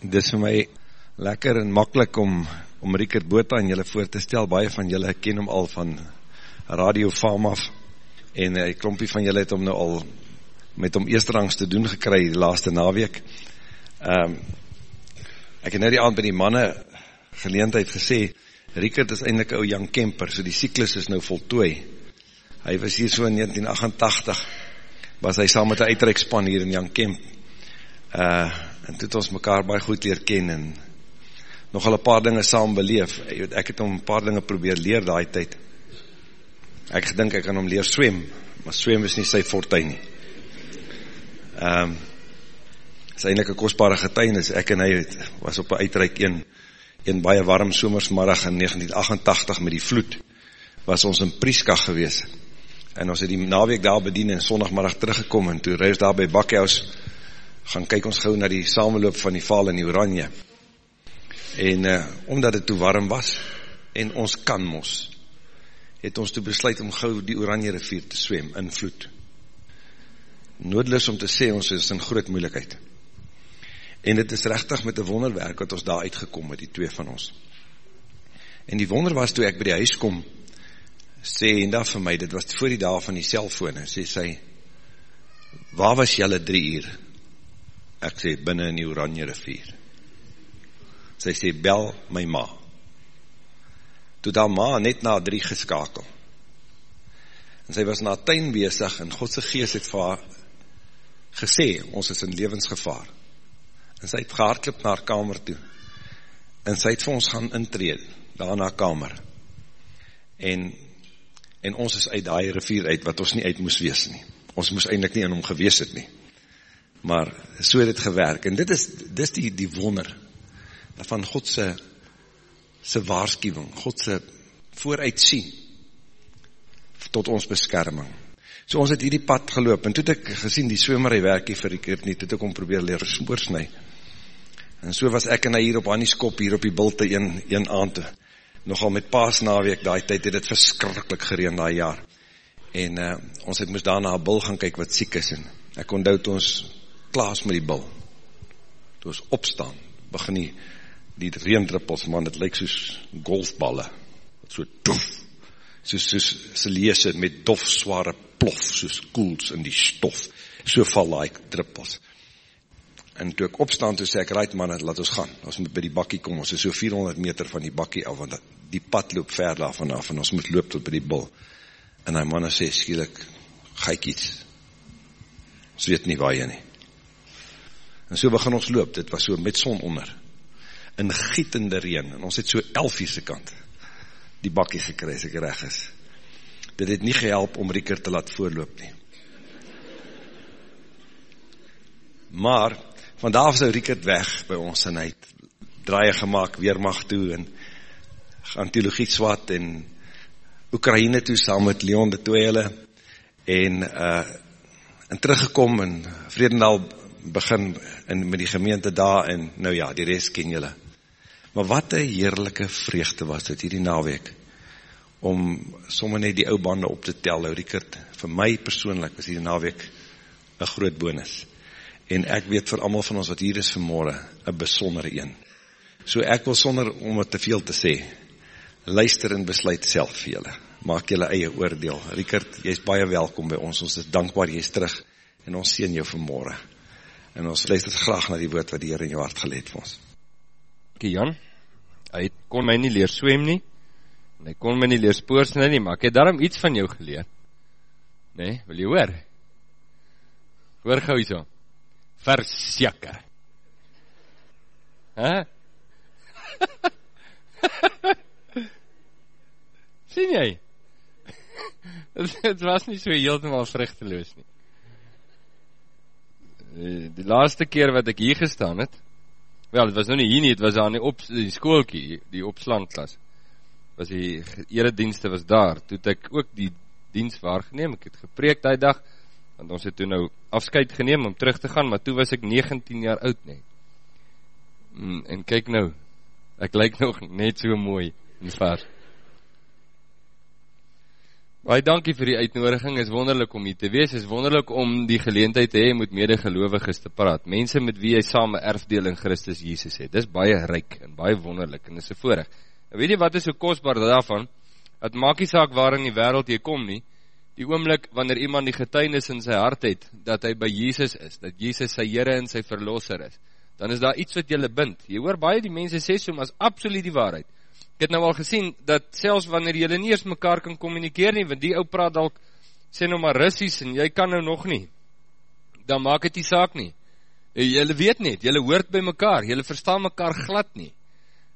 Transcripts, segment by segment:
Dit is vir my lekker en makkelijk om, om Rikert Bota en julle voor te stel, baie van julle ken hom al van Radio Fam af, en een klompie van julle het hom nou al met hom eersterangs te doen gekry die laaste naweek. Um, ek het net die aand by die manne geleentheid gesê, Rikert is eindelijk ou Jan Kemper, so die cyklus is nou voltooi. Hy was hier so in 1988, was hy saam met die uitreikspan hier in Jan Kemp, uh, en toe het ons mekaar baie goed leer ken, en nogal een paar dinge saam beleef, ek het om een paar dinge probeer leer daai tyd, ek gedink ek kan om leer swem, maar swem is nie sy fortuin nie, um, is eindelijk een kostbare getuinis, ek en hy het, was op een uitreik een, een baie warm somersmiddag in 1988 met die vloed, was ons in Prieska gewees, en ons het die naweek daar bedien en sondagmiddag teruggekom, en toe reis daar by Bakkehaus, gaan kyk ons gauw na die samenloop van die val in die oranje, en uh, omdat het toe warm was, en ons kan mos, het ons toe besluit om gauw die oranje rivier te swem, in vloed, noodloos om te sê, ons is in groot moeilikheid, En dit is rechtig met die wonderwerk wat ons daar uitgekom met die twee van ons. En die wonder was toe ek by die huis kom, sê en daar vir my, dit was voor die dag van die cellfone, sê sy, waar was jylle drie uur? Ek sê, binnen in die oranje rivier. Sy sê, bel my ma. Toe daar ma net na drie geskakel. En sy was na tuin bezig en Godse geest het vir haar gesê, ons is in levensgevaar en sy het gehaardklip na haar kamer toe, en sy het vir ons gaan intreed, daar na kamer, en, en ons is uit die rivier uit, wat ons nie uit moes wees nie, ons moes eindelijk nie in hom gewees het nie, maar so het het gewerk, en dit is, dit is die, die wonder, van Godse, sy waarschuwing, Godse vooruitsien, tot ons beskerming, So ons het hierdie pad geloop, en toe het ek gesien, die swimmer, hy werk hier vir die keer nie, toe het ek om probeer leer spoorsnij. En so was ek en hy hier op Annie's kop, hier op die bulte een, een aand, nogal met paas naweek, die tyd het het verskrikkelijk gereen die jaar. En uh, ons het moest daarna een bil gaan kyk wat siek is, en ek onthoud ons klaas met die bil. Toe ons opstaan, begin die, die reendruppels, man, het lyk soos golfballe, so dof, soos, soos sy lees het met dof zware plof, soos koels in die stof, so val die druppels. En toe ek opstaan, toe sê ek, right man, laat ons gaan, ons moet by die bakkie kom, ons is so 400 meter van die bakkie af, want die pad loop ver daar vanaf, en ons moet loop tot by die bul, en die manne sê, skielik, ga ek iets, ons weet nie waar jy nie, en so begin ons loop, dit was so met son onder, in gietende reen, en ons het so elfiese kant, die bakkie gekry, as ek reg is, dit het nie gehelp om Rieker te laat voorloop nie, maar, van daar was nou Riekert weg by ons en hy het draaie gemaakt, weermacht toe en gaan theologie swat en Oekraïne toe saam met Leon de Toele en uh, en teruggekom en Vredendal begin in, met die gemeente daar en nou ja, die rest ken julle. Maar wat een heerlijke vreugde was dit hierdie naweek om sommer net die ou bande op te tel, Riekert, vir my persoonlik was hierdie naweek een groot bonus en ek weet vir allemaal van ons wat hier is vanmorgen, een besondere een. So ek wil sonder om het te veel te sê, luister en besluit self vir julle, maak julle eie oordeel. Riekert, jy is baie welkom by ons, ons is dankbaar jy is terug, en ons sien jou vanmorgen. En ons luister graag na die woord wat die Heer in jou hart geleed vir ons. Oké Jan, hy kon my nie leer swem nie, en hy kon my nie leer spoorsnij nie, maar ek het daarom iets van jou geleer. Nee, wil jy hoor? Hoor gauw so verseker. Hè? Sien jy? Het was nie so heeltemal vruchteloos nie. Die laaste keer wat ek hier gestaan het, wel, het was nou nie hier nie, het was aan die, op, die skoolkie, die opslangklas, was die eredienste was daar, toe het ek ook die dienst waargeneem, ek het gepreek die dag, want ons het toe nou afscheid geneem om terug te gaan, maar toe was ek 19 jaar oud nie. Mm, en kyk nou, ek lyk nog net so mooi en vers. Baie dankie vir die uitnodiging. Is wonderlik om hier te wees. Is wonderlik om die geleentheid te hê met medegelowiges te praat. Mense met wie jy saam 'n erfdeel in Christus Jesus het. Dis baie ryk en baie wonderlik en dis 'n voorreg. En weet jy wat is so kosbaar daarvan? Dat maak nie saak waar in die wêreld jy kom nie. Die oomblik wanneer iemand die getuienis in sy hart het dat hy by Jesus is, dat Jesus sy Here en sy verlosser is, dan is daar iets wat julle bind. Jy hoor baie die mense sê so, maar is absoluut die waarheid. Ek het nou al gesien dat selfs wanneer julle nie eens mekaar kan kommunikeer nie, want die ou praat dalk sê nou maar Russies en jy kan nou nog nie. Dan maak dit nie saak nie. Eh, julle weet net, julle hoort by mekaar, julle verstaan mekaar glad nie.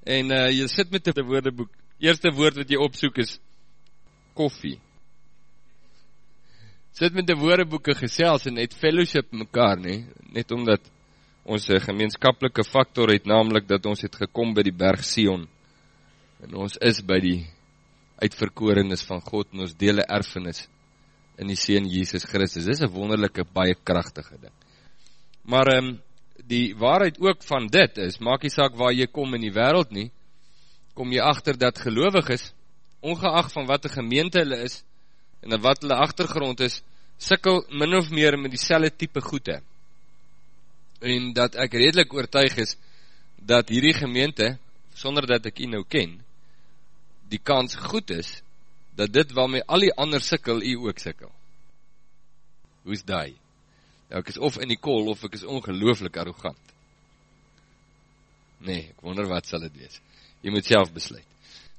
En uh jy sit met 'n woordeboek. Eerste woord wat jy opsoek is koffie. Sit met 'n woordeboeke gesels en net fellowship mekaar, nê? Net omdat ons 'n gemeenskaplike faktor het, naamlik dat ons het gekom by die berg Sion. En ons is by die uitverkorenes van God en ons deel 'n erfenis in die seun Jesus Christus. Dis 'n wonderlike baie kragtige ding. Maar um, die waarheid ook van dit is, maak nie saak waar jy kom in die wêreld nie, kom jy agter dat gelowiges ongeag van watter gemeente hulle is en wat hulle agtergrond is, sukkel min of meer met dieselfde tipe goede. En dat ek redelik oortuig is dat hierdie gemeente sonder dat ek u nou ken, die kans goed is dat dit waarmee al die ander sukkel, u ook sukkel. Hoe's daai? Nou ek is of in die kol of ek is ongelooflik arrogant. Nee, ek wonder wat sal dit wees. Jy moet self besluit.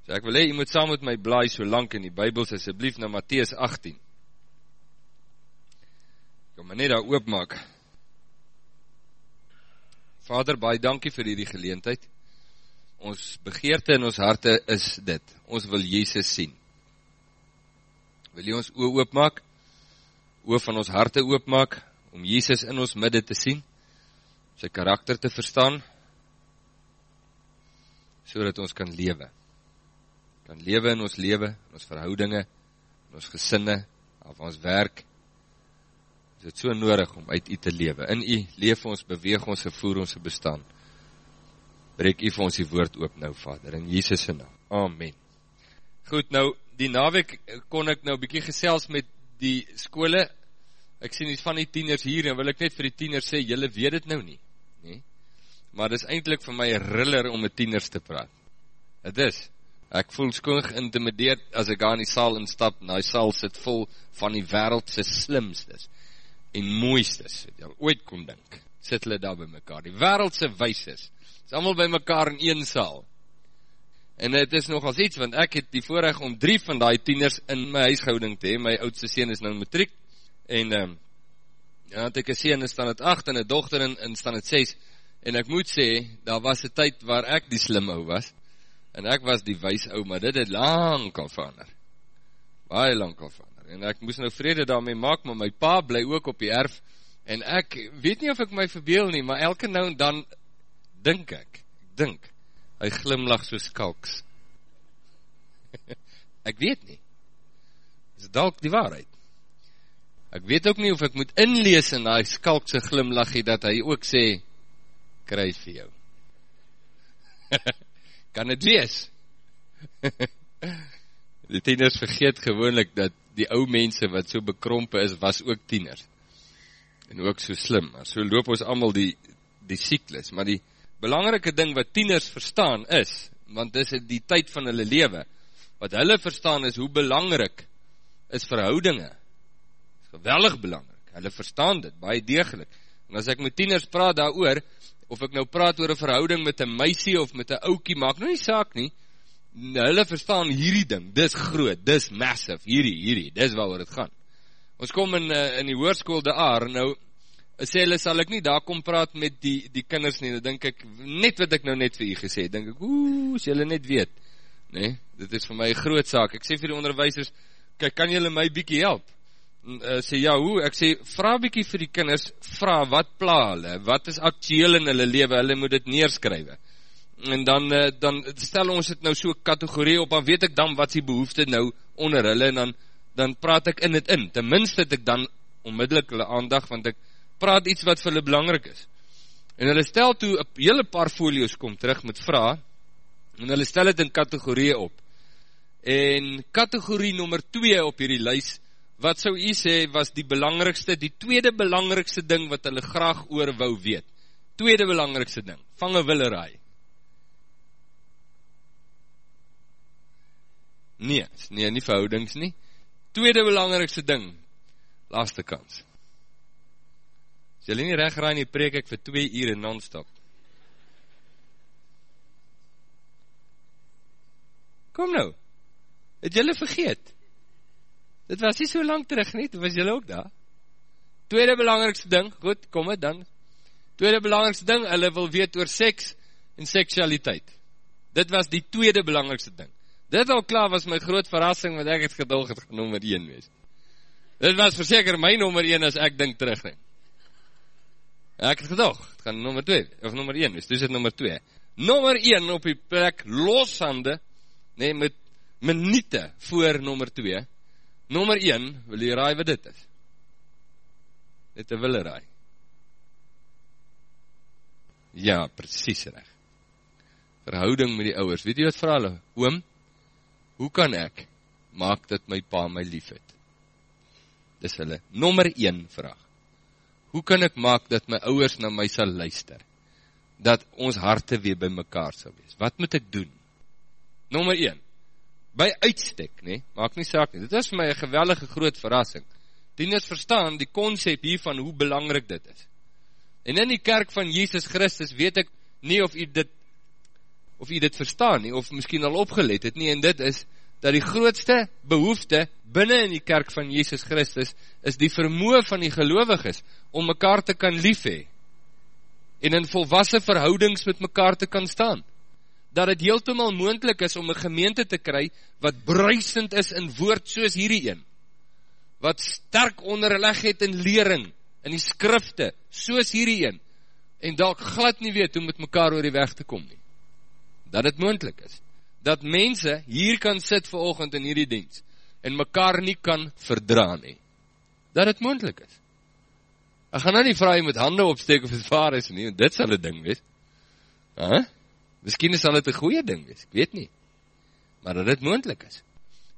So ek wil hê jy moet saam met my blaai so lank in die Bybel asseblief na Matteus 18. Kom maar net daar oopmaak. Vader, baie dankie vir hierdie geleentheid ons begeerte in ons harte is dit, ons wil Jezus sien. Wil jy ons oor oopmaak, oor van ons harte oopmaak, om Jezus in ons midde te sien, sy karakter te verstaan, so dat ons kan lewe. Kan lewe in ons lewe, in ons verhoudinge, in ons gesinne, of ons werk, is het so nodig om uit u te lewe. In u leef ons, beweeg ons, vervoer ons bestaan breek u vir ons die woord oop nou, Vader, in Jesus' naam. Amen. Goed, nou, die naweek kon ek nou bykie gesels met die skole, ek sien iets van die tieners hier, en wil ek net vir die tieners sê, jylle weet het nou nie, nie? maar dit is eindelijk vir my riller om met tieners te praat. Het is, ek voel skoon geïntimideerd as ek aan die saal instap, en die saal sit vol van die wereldse slimstes en mooistes, wat jy ooit kon dink, sit hulle daar by mekaar, die wereldse weises, is allemaal by mekaar in een saal. En het is nogals iets, want ek het die voorrecht om drie van die tieners in my huishouding te hee, my oudste sien is nou matriek, en um, ja, het ek een sien in stand het 8, en een dochter in, in stand het 6, en ek moet sê, daar was een tyd waar ek die slim ou was, en ek was die wijs ou, maar dit het lang al verander, baie lang al verander, en ek moes nou vrede daarmee maak, maar my pa bly ook op die erf, en ek weet nie of ek my verbeel nie, maar elke nou en dan dink ek, ek dink, hy glimlach so skalks. ek weet nie, is dalk die waarheid. Ek weet ook nie of ek moet inlees in die skalkse glimlachie, dat hy ook sê, kruis vir jou. kan het wees? die tieners vergeet gewoonlik, dat die ou mense wat so bekrompe is, was ook tieners. En ook so slim. So loop ons allemaal die, die cyklus, maar die, belangrike ding wat tieners verstaan is, want dis die tyd van hulle lewe, wat hulle verstaan is hoe belangrik is verhoudinge. Geweldig belangrik. Hulle verstaan dit baie deeglik. En as ek met tieners praat daaroor, of ek nou praat oor 'n verhouding met 'n meisie of met 'n ouetjie, maak nou nie saak nie. Hulle verstaan hierdie ding. Dis groot, dis massive. Hierdie, hierdie, dis waaroor dit gaan. Ons kom in uh, in die hoërskool daar nou sê hulle sal ek nie daar kom praat met die die kinders nie. Dan dink ek net wat ek nou net vir u gesê het. Dink ek, ooh, as julle net weet? Nee, dit is vir my groot saak. Ek sê vir die onderwysers, kyk, kan julle my bietjie help? En, uh, sê ja, hoe? Ek sê vra bietjie vir die kinders, vra wat pla hulle? Wat is aktueel in hulle lewe? Hulle moet dit neerskryf. En dan uh, dan stel ons dit nou so kategorie op, dan weet ek dan wat se behoefte nou onder hulle en dan dan praat ek in dit in. Ten minste het ek dan onmiddellik hulle aandag want ek praat iets wat vir hulle belangrik is. En hulle stel toe, een hele paar folio's kom terug met vraag, en hulle stel het in kategorieën op. En kategorie nummer 2 op hierdie lys, wat sou u sê was die belangrikste, die tweede belangrikste ding wat hulle graag oor wou weet? Tweede belangrikste ding, vange willerai. Nee, nee, nie verhoudings nie. Tweede belangrikste ding, laaste kans. As jy nie reg raai nie, preek ek vir 2 ure non-stop. Kom nou. Het julle vergeet? Dit was nie so lank terug nie, toe was julle ook daar. Tweede belangrikste ding, goed, kom het dan. Tweede belangrikste ding, hulle wil weet oor seks en seksualiteit. Dit was die tweede belangrikste ding. Dit al klaar was my groot verrassing, want ek het gedulg het nummer 1 wees. Dit was verseker my nummer 1 as ek dink terug nie. Ek het gedulg, het gaan nummer 2, of nummer 1 wees, dus het nummer 2. Nummer 1 op die plek, loshande, nee, met minute voor nummer 2. Nummer 1, wil jy raai wat dit is? Dit een wille raai. Ja, precies recht. Verhouding met die ouwers. Weet jy wat vir hulle? Oom, hoe kan ek maak dat my pa my lief het? Dis hulle nommer 1 vraag. Hoe kan ek maak dat my ouers na my sal luister? Dat ons harte weer by mekaar sal wees. Wat moet ek doen? Nommer 1. By uitstek, nê? Maak nie saak nie. Dit is vir my 'n gewellige groot verrassing. Dieners verstaan die konsep hiervan hoe belangrik dit is. En in die kerk van Jesus Christus weet ek nie of u dit of u dit verstaan nie, of miskien al opgelet het nie, en dit is, dat die grootste behoefte binnen in die kerk van Jesus Christus, is die vermoe van die geloviges, om mekaar te kan lief hee, en in volwassen verhoudings met mekaar te kan staan, dat het heeltemal moendlik is om een gemeente te kry, wat bruisend is in woord soos hierdie een, wat sterk onderleg het in lering, in die skrifte, soos hierdie een, en dat glad nie weet hoe met mekaar oor die weg te kom nie dat het moendlik is, dat mense hier kan sit vir oogend in hierdie diens, en mekaar nie kan verdra nie, dat het moendlik is. Ek gaan nou nie vraag jy met hande opsteek of het waar is nie, dit sal het ding wees. Huh? Misschien sal het een goeie ding wees, ek weet nie. Maar dat het moendlik is.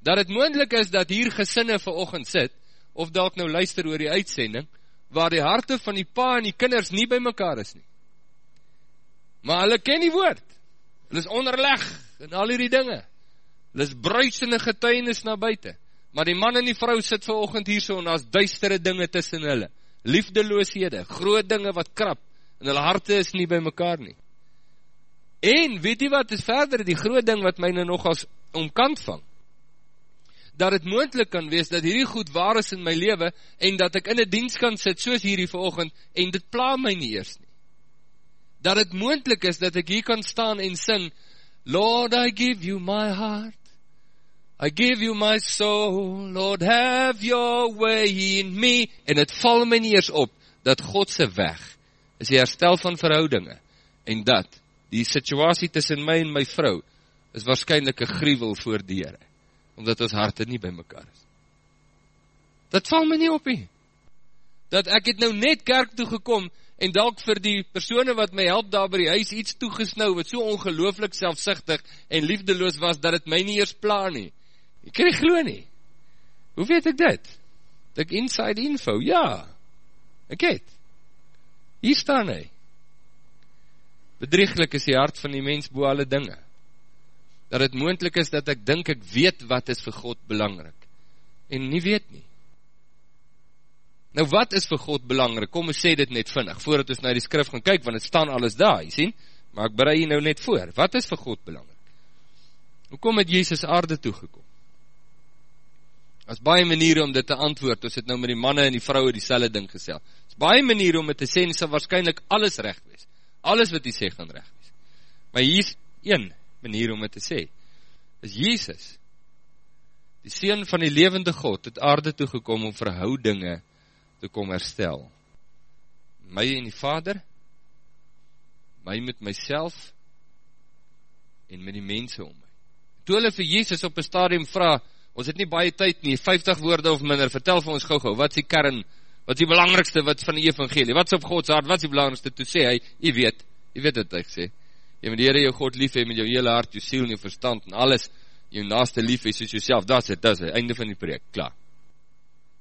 Dat het moendlik is dat hier gesinne vir oogend sit, of dat ek nou luister oor die uitsending, waar die harte van die pa en die kinders nie by mekaar is nie. Maar hulle ken die woord. Hulle is onderleg in al hierdie dinge. Hulle is bruisende getuienis na buiten. Maar die man en die vrou sit vir ochend hier so en as duistere dinge tussen hulle. Liefdeloosheden, groot dinge wat krap. En hulle harte is nie by mekaar nie. En weet jy wat is verder die groot ding wat my nou nog als omkant vang? Dat het moendlik kan wees dat hierdie goed waar is in my leven en dat ek in die dienst kan sit soos hierdie vir ochend en dit pla my nie eers nie dat het moendlik is dat ek hier kan staan en sing, Lord, I give you my heart, I give you my soul, Lord, have your way in me, en het val my nie eers op, dat Godse weg is die herstel van verhoudinge, en dat die situasie tussen my en my vrou, is waarschijnlijk een gruwel voor dieren, omdat ons harte nie by mekaar is. Dat val my nie op nie. Dat ek het nou net kerk toe gekom, en dalk vir die persone wat my help daar by die huis iets toegesnou, wat so ongelooflik selfsichtig en liefdeloos was, dat het my nie eers pla nie. Ek kan nie glo nie. Hoe weet ek dit? Ek inside info, ja. Ek het. Hier staan hy. Bedrieglik is die hart van die mens boe alle dinge. Dat het moendlik is dat ek dink ek weet wat is vir God belangrik. En nie weet nie. Nou wat is vir God belangrik? Kom ons sê dit net vinnig, voordat ons na die skrif gaan kyk, want het staan alles daar, jy sien? Maar ek bereid hier nou net voor. Wat is vir God belangrik? Hoe kom het Jezus aarde toegekom? As baie maniere om dit te antwoord, ons het nou met die manne en die vrouwe die selle ding gesel. As baie maniere om het te sê, en sal waarschijnlijk alles recht wees. Alles wat die sê gaan recht wees. Maar hier is een manier om het te sê. Is Jezus, die Seen van die levende God, het aarde toegekom om verhoudinge te kom herstel. My en die vader, my met myself, en met die mense om my. Toe hulle vir Jezus op een stadium vraag, ons het nie baie tyd nie, 50 woorde of minder, vertel vir ons gauw gauw, wat is die kern, wat is die belangrikste wat van die evangelie, wat is op Gods hart, wat is die belangrikste, toe sê hy, jy weet, jy weet wat hy sê, jy moet die Heere jou God lief hee met jou hele hart, jou siel en jou verstand en alles, jou naaste lief hê soos jouself. Dis dit, dis dit. Einde van die preek. Klaar.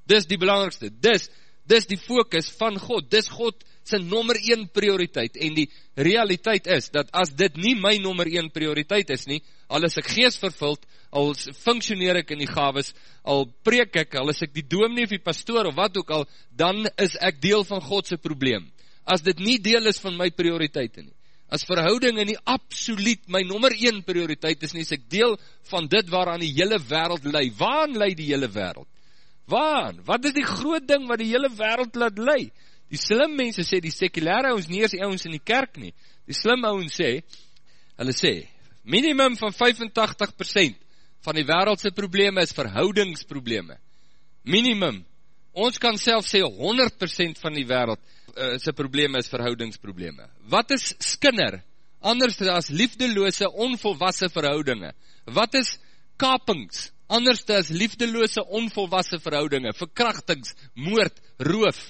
Dis die belangrikste. Dis dis die fokus van God. Dis God se nommer 1 prioriteit en die realiteit is dat as dit nie my nommer 1 prioriteit is nie, al is ek geesvervuld, al funksioneer ek in die gawes, al preek ek, al is ek die dominee of die pastoor of wat ook al, dan is ek deel van God se probleem. As dit nie deel is van my prioriteite nie. As verhoudinge nie absoluut my nommer 1 prioriteit is nie, is ek deel van dit waaraan die hele wêreld lei. Waaraan lei die hele wêreld? Waaraan? Wat is die groot ding wat die hele wêreld laat lei? Die slim mense sê die sekulêre ouens nie eens die ouens in die kerk nie. Die slim ouens sê hulle sê minimum van 85% van die wêreld se probleme is verhoudingsprobleme. Minimum. Ons kan self sê 100% van die wêreld uh, se probleme is verhoudingsprobleme. Wat is skinder anders as liefdelose onvolwasse verhoudinge? Wat is kapings anders as liefdelose onvolwasse verhoudinge? Verkrachtings, moord, roof,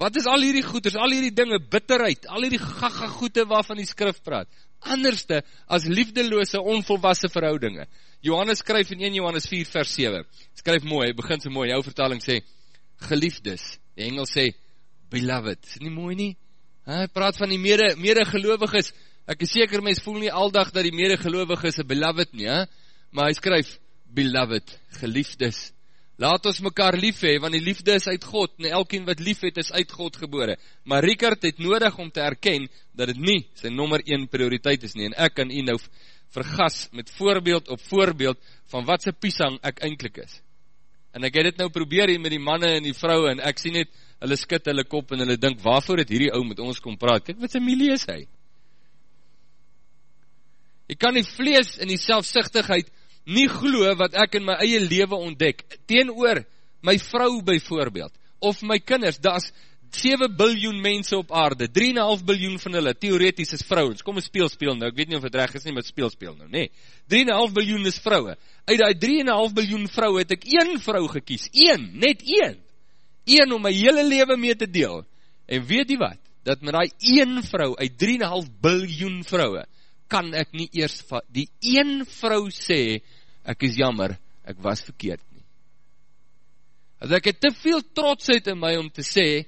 Wat is al hierdie goeders, al hierdie dinge, bitterheid, al hierdie gaga goede waarvan die skrif praat? Anderste as liefdelose, onvolwasse verhoudinge. Johannes skryf in 1 Johannes 4 vers 7. Skryf mooi, begin so mooi, jou vertaling sê, geliefdes. Die engel sê, beloved. Is nie mooi nie? Hy praat van die mede, medegelowiges. Ek is seker, mens voel nie aldag dat die medegelowiges een beloved nie, he? maar hy skryf, beloved, geliefdes. Laat ons mekaar lief hê want die liefde is uit God en elkeen wat lief het is uit God gebore. Maar Richard het nodig om te erken dat dit nie sy nommer 1 prioriteit is nie en ek kan u nou vergas met voorbeeld op voorbeeld van wat se piesang ek eintlik is. En ek het dit nou probeer hier met die manne en die vroue en ek sien net hulle skud hulle kop en hulle dink waarvoor het hierdie ou met ons kom praat? Kyk wat sy milie is hy. Ek kan die vlees en die selfsugtigheid nie glo wat ek in my eie lewe ontdek, teenoor my vrou byvoorbeeld, of my kinders, daar is 7 biljoen mense op aarde, 3,5 biljoen van hulle, theoretisch is vrouwens, kom een speel speel nou, ek weet nie of het recht is nie, maar speel speel nou, nee, 3,5 biljoen is vrouwe, uit die 3,5 biljoen vrouwe het ek een vrou gekies, een, net een, een om my hele leven mee te deel, en weet die wat, dat met die een vrou uit 3,5 biljoen vrouwe, kan ek nie eers die een vrou sê, ek is jammer, ek was verkeerd nie. As ek het te veel trotsheid in my om te sê,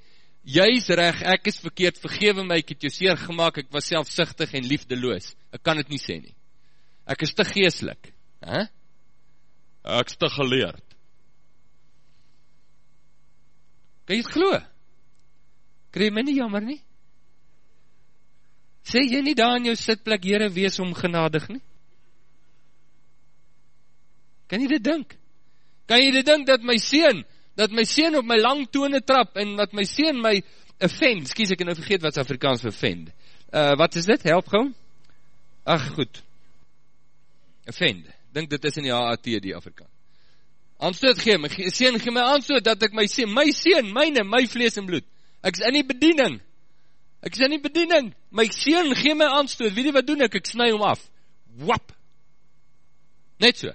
jy is recht, ek is verkeerd, vergewe my, ek het jou seer gemaakt, ek was selfsichtig en liefdeloos. Ek kan het nie sê nie. Ek is te geestelik. He? Ek is te geleerd. Kan jy het glo? Krijg my nie jammer nie? Sê jy nie daar in jou sitplek, Heere, wees om genadig nie? Kan jy dit dink? Kan jy dit dink dat my seun, dat my seun op my lang tone trap en dat my seun my offend, skies ek nou vergeet wat Afrikaans offend. Uh, wat is dit? Help gauw? Ach, goed. Offend. Dink dit is in die HAT die Afrikaan. Aanstoot gee, my seun gee my aanstoot dat ek my seun, my seun, myne, my vlees en bloed. Ek is in die bediening. Ek is in die bediening. My seun gee my aanstoot. Weet jy wat doen ek? Ek sny hom af. Wap. Net so.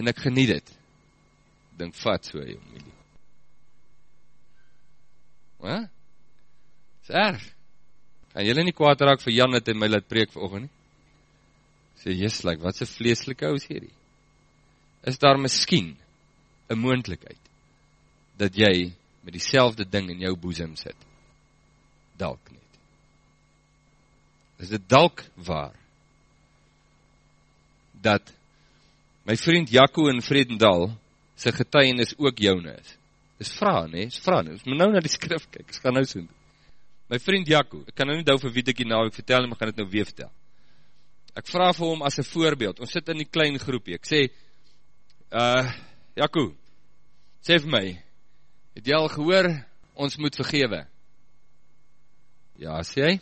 En ek geniet dit. Dink vat so, jong Milie. Wat? Is erg. Kan jylle nie kwaad raak vir Jan het in my laat preek vir nie? Sê, jes, like, wat is een vleeslike ouds hierdie? Is daar miskien een moendlikheid dat jy met die ding in jou boezem sit? dalk net. Is dit dalk waar, dat my vriend Jaco in Vredendal, sy getuienis ook joune is? Is vraag, nee, is vraag, is my nou na die skrif kyk, is gaan nou soen. My vriend Jaco, ek kan nou nie dou vir wie hier nou, ek vertel, maar gaan het nou weer vertel. Ek vraag vir hom as een voorbeeld, ons sit in die klein groepie, ek sê, uh, Jaco, sê vir my, het jy al gehoor, ons moet vergewe? Ja, sê hy?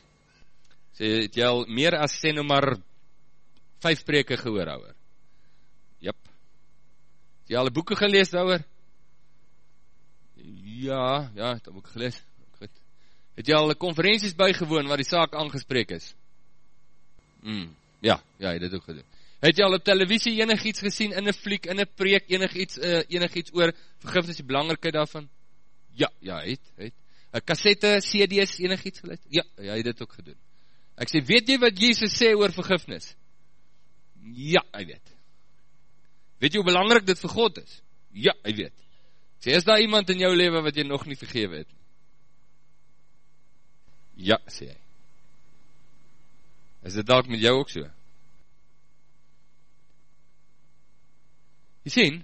Sê, het jy al meer as sê nou maar vijf preke gehoor, ouwer? Jep. Het jy al die boeken gelees, ouwer? Ja, ja, het heb ek gelees. Goed. Het jy al conferenties bijgewoon waar die saak aangesprek is? Mm, ja, ja, het dit ook gedoen. Het jy al op televisie enig iets gesien, in een fliek, in een preek, enig iets, uh, enig iets oor vergifnis, die belangrikheid daarvan? Ja, ja, het, het. 'n kassette, CD's, enigiets geluister? Ja, hy het dit ook gedoen. Ek sê, weet jy wat Jesus sê oor vergifnis? Ja, hy weet. Weet jy hoe belangrik dit vir God is? Ja, hy weet. Sê, is daar iemand in jou leven wat jy nog nie vergewe het? Ja, sê hy. Is dit dalk met jou ook so? Jy sien,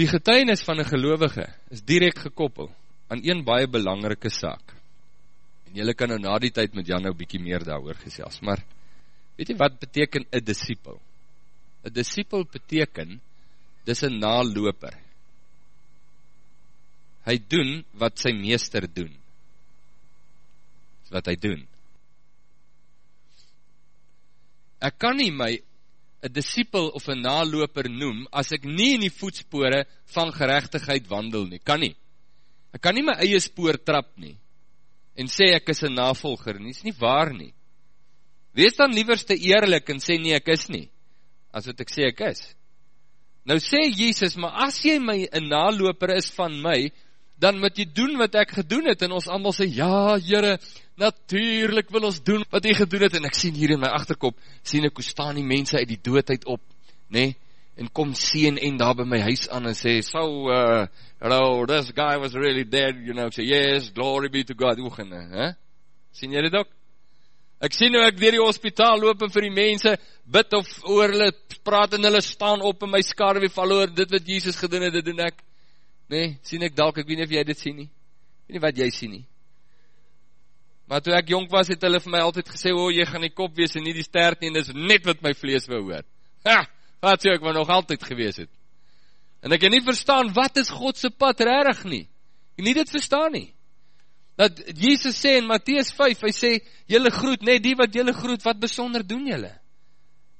die getuinis van een gelovige is direct gekoppel aan een baie belangrike saak. En jylle kan nou na die tyd met Jan nou bykie meer daar oor gesels, maar weet jy wat beteken een disciple? Een disciple beteken, dis een naloper. Hy doen wat sy meester doen. Wat hy doen. Ek kan nie my een disciple of een naloper noem, as ek nie in die voetspore van gerechtigheid wandel nie, kan nie. Ek kan nie my eie spoor trap nie, en sê ek is een navolger nie, is nie waar nie. Wees dan lieverste eerlik en sê nie ek is nie, as wat ek sê ek is. Nou sê Jesus, maar as jy my een naloper is van my, dan moet jy doen wat ek gedoen het, en ons allemaal sê, ja, jyre, natuurlijk wil ons doen wat jy gedoen het, en ek sien hier in my achterkop, sien ek hoe staan die mense uit die doodheid op, nee, en kom sien en daar by my huis aan en sê, so, uh, hello, this guy was really dead, you know, ek sê, yes, glory be to God, oegen, hè, sien jy dit ook? Ek sien hoe ek dier die hospitaal loop en vir die mense bid of oor hulle praat en hulle staan op en my skarwe val oor dit wat Jesus gedoen het, dit doen ek. Nee, sien ek dalk, ek weet nie of jy dit sien nie. Ek weet nie wat jy sien nie. Maar toe ek jonk was, het hulle vir my altyd gesê, o, jy gaan die kop wees en nie die stert nie, en dis net wat my vlees wil hoor. Ha, wat so ek maar nog altyd gewees het. En ek het nie verstaan, wat is Godse pad rarig nie. Ek nie dit verstaan nie. Dat Jesus sê in Matthäus 5, hy sê, jylle groet, net die wat jylle groet, wat besonder doen jylle?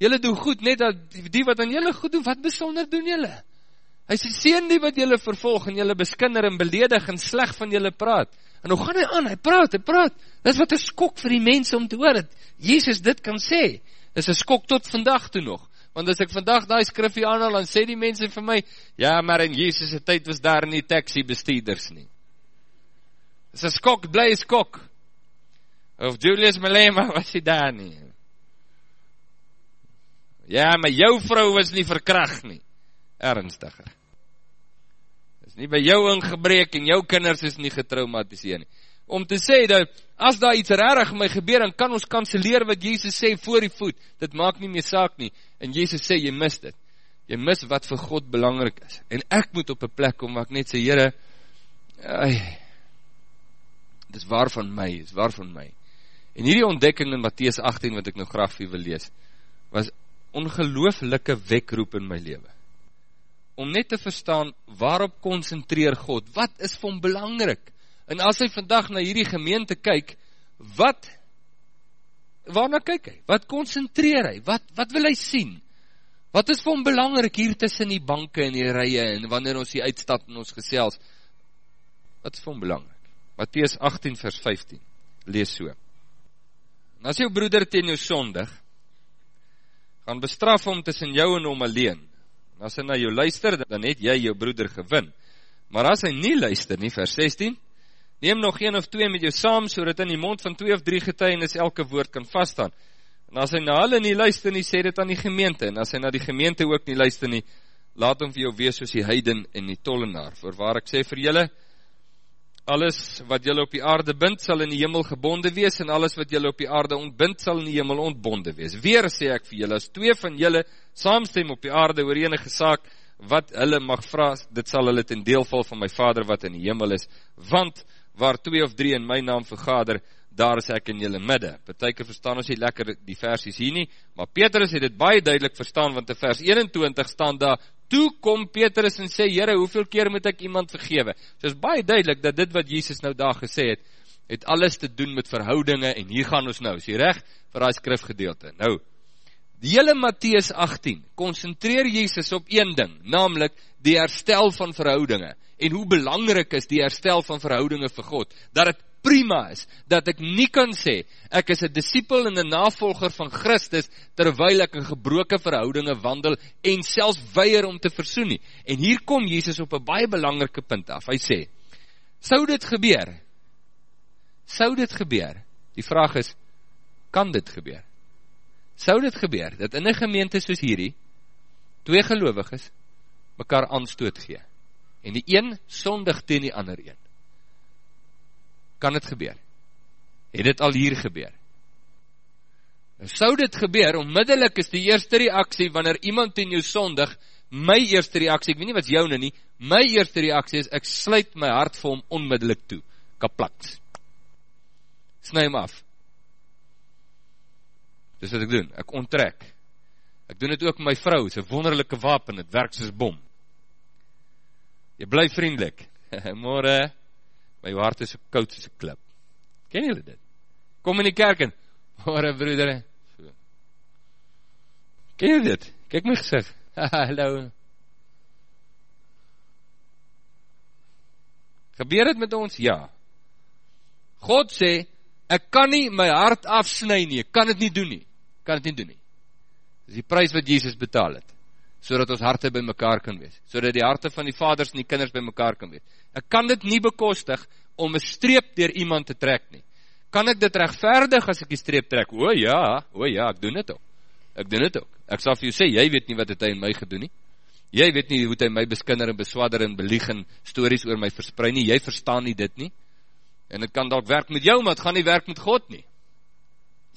Jylle doen goed, net dat die wat aan jylle goed doen, wat besonder doen jylle? Hy sê, sien die wat jylle vervolg en jylle beskinder en beledig en sleg van jylle praat. En hoe gaan hy aan? Hy praat, hy praat. Dit is wat een skok vir die mense om te hoor, dat Jezus dit kan sê. Dit is een skok tot vandag toe nog. Want as ek vandag die skrifie aanhaal, dan sê die mense vir my, ja, maar in Jezus' tyd was daar nie taxi besteeders nie. Dit is een skok, bly skok. Of Julius Malema was hy daar nie. Ja, maar jou vrou was nie verkracht nie. Ernstiger is nie by jou ingebreek en jou kinders is nie getraumatiseer nie. Om te sê dat as daar iets rarig my gebeur, dan kan ons kanseleer wat Jesus sê voor die voet. Dit maak nie meer saak nie. En Jesus sê, jy mis dit. Jy mis wat vir God belangrik is. En ek moet op een plek kom waar ek net sê, Heere, dit is waar van my, dit is waar van my. En hierdie ontdekking in Matthäus 18, wat ek nou graag vir wil lees, was ongelooflike wekroep in my leven om net te verstaan, waarop concentreer God, wat is vir hom belangrik, en as hy vandag na hierdie gemeente kyk, wat, waarna kyk hy, wat concentreer hy, wat, wat wil hy sien, wat is vir hom belangrik hier tussen die banke en die rye, en wanneer ons hier uitstap en ons gesels, wat is vir hom belangrik, Matthäus 18 vers 15, lees so, en as jou broeder teen jou sondig, gaan bestraf om tussen jou en hom alleen, as hy na jou luister, dan het jy jou broeder gewin. Maar as hy nie luister nie, vers 16, neem nog een of twee met jou saam, so dat in die mond van twee of drie getuienis elke woord kan vaststaan. En as hy na hulle nie luister nie, sê dit aan die gemeente, en as hy na die gemeente ook nie luister nie, laat hom vir jou wees soos die heiden en die tollenaar. Voorwaar ek sê vir julle, alles wat julle op die aarde bind, sal in die hemel gebonde wees, en alles wat julle op die aarde ontbind, sal in die hemel ontbonde wees. Weer sê ek vir julle, as twee van julle saamstem op die aarde oor enige saak, wat hulle mag vraag, dit sal hulle ten deel val van my vader wat in die hemel is, want waar twee of drie in my naam vergader, daar is ek in julle midde. Betyke verstaan ons nie lekker die versies hier nie, maar Petrus het dit baie duidelik verstaan, want in vers 21 staan daar, toe kom Petrus en sê, Heere, hoeveel keer moet ek iemand vergewe? So is baie duidelik dat dit wat Jesus nou daar gesê het, het alles te doen met verhoudinge, en hier gaan ons nou, is hier recht, vir die skrifgedeelte. Nou, die hele Matthies 18, concentreer Jesus op een ding, namelijk die herstel van verhoudinge, en hoe belangrijk is die herstel van verhoudinge vir God, dat het prima is, dat ek nie kan sê, ek is een disciple en een navolger van Christus, terwyl ek in gebroke verhoudinge wandel, en selfs weier om te versoen nie. En hier kom Jezus op een baie belangrike punt af, hy sê, sou dit gebeur? Sou dit gebeur? Die vraag is, kan dit gebeur? Sou dit gebeur, dat in een gemeente soos hierdie, twee geloviges, mekaar aanstoot gee, en die een sondig teen die ander een, kan dit gebeur, het dit al hier gebeur, nou sou dit gebeur, onmiddellik is die eerste reaksie, wanneer iemand in jou sondig, my eerste reaksie, ek weet nie wat jou nou nie, my eerste reaksie is, ek sluit my hart vir hom onmiddellik toe, kaplaks, snij hem af, dis wat ek doen, ek onttrek, ek doen het ook met my vrou, een wonderlijke wapen, het werk soos bom, jy bly vriendelik, morgen, my hart is so koud soos een klip, ken julle dit, kom in die kerk in, morgen broeder, ken julle dit, kijk my gezicht, hallo, gebeur het met ons, ja, God sê, ek kan nie my hart afsnui nie, ek kan het nie doen nie, kan het nie doen nie. Dit is die prijs wat Jesus betaal het, so dat ons harte by mekaar kan wees, so dat die harte van die vaders en die kinders by mekaar kan wees. Ek kan dit nie bekostig om een streep dier iemand te trek nie. Kan ek dit rechtvaardig as ek die streep trek? O ja, o ja, ek doen dit ook. Ek doen dit ook. Ek sal vir jou sê, jy weet nie wat het hy in my gedoen nie. Jy weet nie hoe hy my beskinder en beswadder en belieg en stories oor my verspreid nie. Jy verstaan nie dit nie. En het kan dalk werk met jou, maar het gaan nie werk met God nie.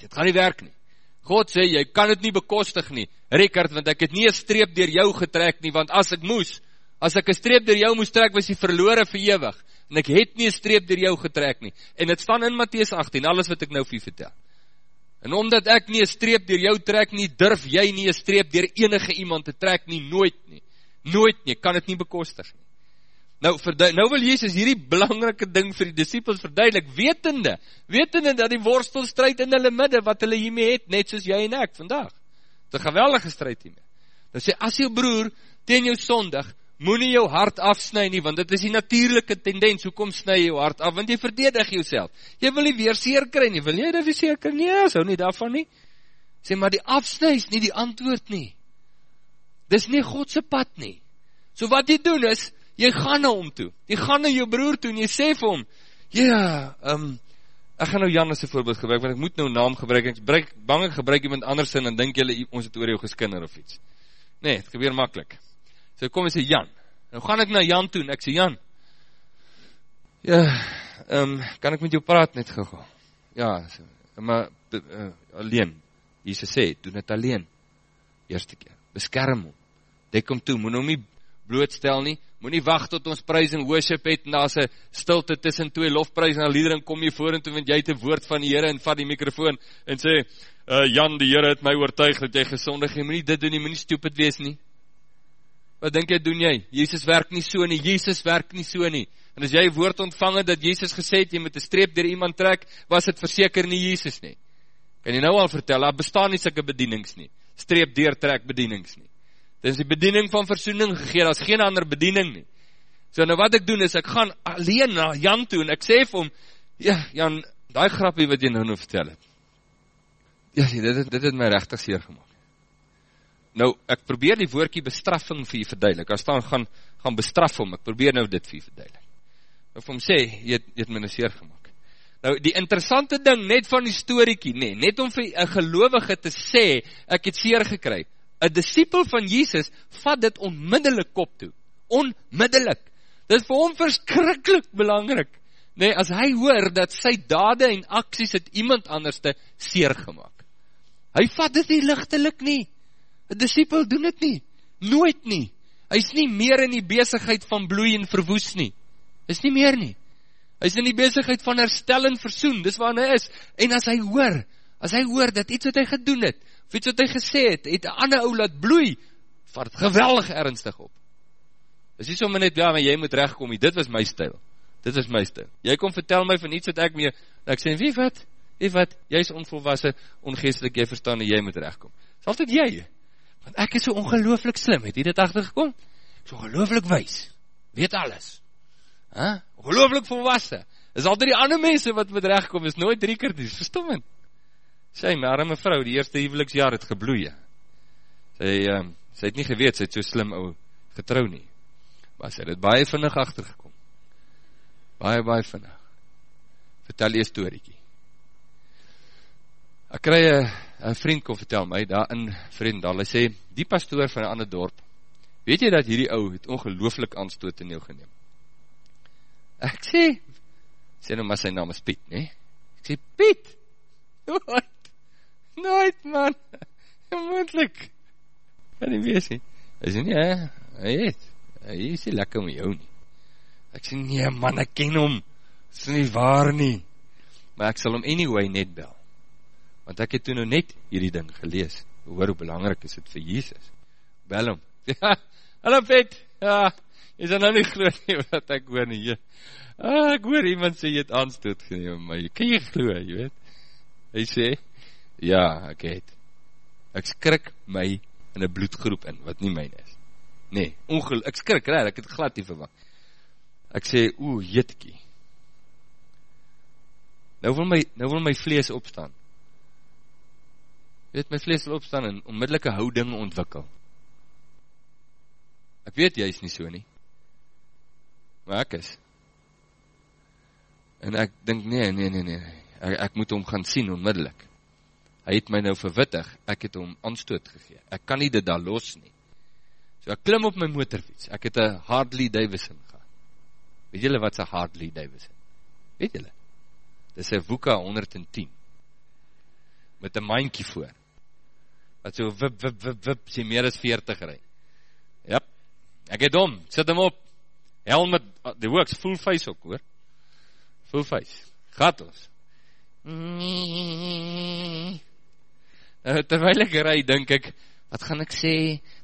Het gaan nie werk nie. God sê, jy kan het nie bekostig nie, Rekard, want ek het nie een streep dier jou getrek nie, want as ek moes, as ek een streep dier jou moes trek, was jy verloore verewig, en ek het nie een streep dier jou getrek nie, en het staan in Matthäus 18, alles wat ek nou vir vertel. En omdat ek nie een streep dier jou trek nie, durf jy nie een streep dier enige iemand te trek nie, nooit nie, nooit nie, kan het nie bekostig nie. Nou, nou wil Jezus hierdie belangrike ding vir die disciples verduidelik, wetende, wetende dat die worstel strijd in hulle midde, wat hulle hiermee het, net soos jy en ek vandag. Het een geweldige strijd hiermee. Nou sê, as jou broer teen jou sondig, moet nie jou hart afsnui nie, want dit is die natuurlijke tendens, hoekom snui jou hart af, want jy verdedig jou Jy wil nie weer seer kry nie, wil jy dat jy seer kry? Nee, so nie daarvan nie. Sê, maar die afsnui is nie die antwoord nie. Dis nie Godse pad nie. So wat jy doen is, jy gaan na hom toe, jy gaan na jou broer toe, en jy sê vir hom, ja, yeah, um, ek gaan nou Jan as een voorbeeld gebruik, want ek moet nou naam gebruik, ek gebruik, bang ek gebruik iemand anders in, en denk jylle, ons het oor jou geskinner of iets. Nee, het gebeur makkelijk. So kom en sê, Jan, nou gaan ek na Jan toe, en ek sê, Jan, ja, um, kan ek met jou praat net gauw? Ja, so, maar, uh, alleen, Jesus sê, doen het alleen, eerste keer, beskerm hom, dek hom toe, moet hom nie blootstel nie, moet nie wacht tot ons prijs en worship het, en daar is een stilte tussen twee lofprijs en liederen, kom jy voor en toe, want jy het een woord van die Heere, en vat die microfoon, en sê, uh, Jan, die Heere het my oortuig, dat jy gezondig, jy moet nie dit doen, nie stupid wees nie, wat denk jy, doen jy, Jezus werk nie so nie, Jezus werk nie so nie, en as jy woord ontvangen, dat Jezus gesê het, jy moet een streep dier iemand trek, was het verseker nie Jezus nie, kan jy nou al vertel, daar bestaan nie sikke bedienings nie, streep dier trek bedienings nie, Dit is die bediening van versoening gegeen, as geen ander bediening nie. So nou wat ek doen is, ek gaan alleen na Jan toe, en ek sê vir hom, ja, Jan, die grapie wat jy nou nou vertel het, ja, dit, dit, dit het my rechtig seer gemaakt. Nou, ek probeer die woordkie bestraffing vir jy verduidelik, as dan gaan, gaan bestraf hom, ek probeer nou dit vir jy verduidelik. Nou, vir hom sê, jy het, jy het my nou seer gemaakt. Nou, die interessante ding, net van die storiekie, nee, net om vir een gelovige te sê, ek het seer gekryp, een disciple van Jesus, vat dit onmiddellik kop toe. Onmiddellik. Dit is vir hom verskrikkelijk belangrijk. Nee, as hy hoor dat sy dade en acties het iemand anders te seer gemaakt. Hy vat dit nie lichtelik nie. Een disciple doen dit nie. Nooit nie. Hy is nie meer in die bezigheid van bloei en verwoes nie. Is nie meer nie. Hy is in die bezigheid van herstel en versoen. Dis waar hy is. En as hy hoor, as hy hoor dat iets wat hy gedoen het, iets wat hy gesê het, het een ander ou laat bloei, vat geweldig ernstig op. Is nie sommer net, ja, maar jy moet rechtkom, dit was my stijl, dit was my stijl. Jy kom vertel my van iets wat ek mee, en ek sê, wie wat, wie wat, jy is onvolwassen, ongeestelik, jy verstaan, en jy moet rechtkom. Is altyd jy, want ek is so ongelooflik slim, het jy dit achtergekom? So ongelooflik wees, weet alles, huh? ongelooflik volwassen, is altyd die ander mense wat moet rechtkom, is nooit drie keer die, verstommend. Sy, my arme vrou, die eerste huweliksjaar het gebloeie. Sy, uh, sy het nie geweet, sy het so slim ou getrou nie. Maar sy het baie vinnig achtergekom. Baie, baie vinnig. Vertel jy storiekie. ek kry een vriend kom vertel my, daar in Vredendal, hy sê, die pastoor van een ander dorp, weet jy dat hierdie ou het ongelooflik aanstoot in jou geneem? Ek sê, sê nou maar sy naam is Piet, nee? Ek sê, Piet, nooit, man, moendlik, kan nie wees nie, hy sê nie, he, hy het, hy is nie lekker met jou nie, ek sê, nee man, ek ken hom, is nie waar nie, maar ek sal hom anyway net bel, want ek het toen nou net hierdie ding gelees, hoor hoe belangrijk is het vir Jesus, bel hom, ja, hallo Piet, ja, jy sal nou nie geloof nie wat ek hoor nie, jy, ah, ek hoor iemand sê jy het aanstoot geneem, maar jy kan jy geloof, jy weet, hy sê, ja, ek het, ek skrik my in een bloedgroep in, wat nie myne is, nee, ongel, ek skrik, raar, ek het glad nie verwacht, ek sê, oe, jitkie, nou wil my, nou wil my vlees opstaan, weet, my vlees wil opstaan en onmiddellike houding ontwikkel, ek weet jy is nie so nie, maar ek is, en ek dink, nee, nee, nee, nee, ek, ek moet hom gaan sien onmiddellik, hy het my nou verwittig, ek het hom aanstoot gegeen, ek kan nie dit daar los nie, so ek klim op my motorfiets, ek het een Harley Davidson gehad, weet julle wat een Harley Davidson, weet julle, dit is een Vuka 110, met een maankie voor, wat so wip, wip, wip, wip, sê meer as 40 rij, ja, ek het om, sit hem op, helmet, die works, full face ook hoor, full face, gaat ons, Eh, uh, terwijl ek rij, denk ek, wat gaan ek sê,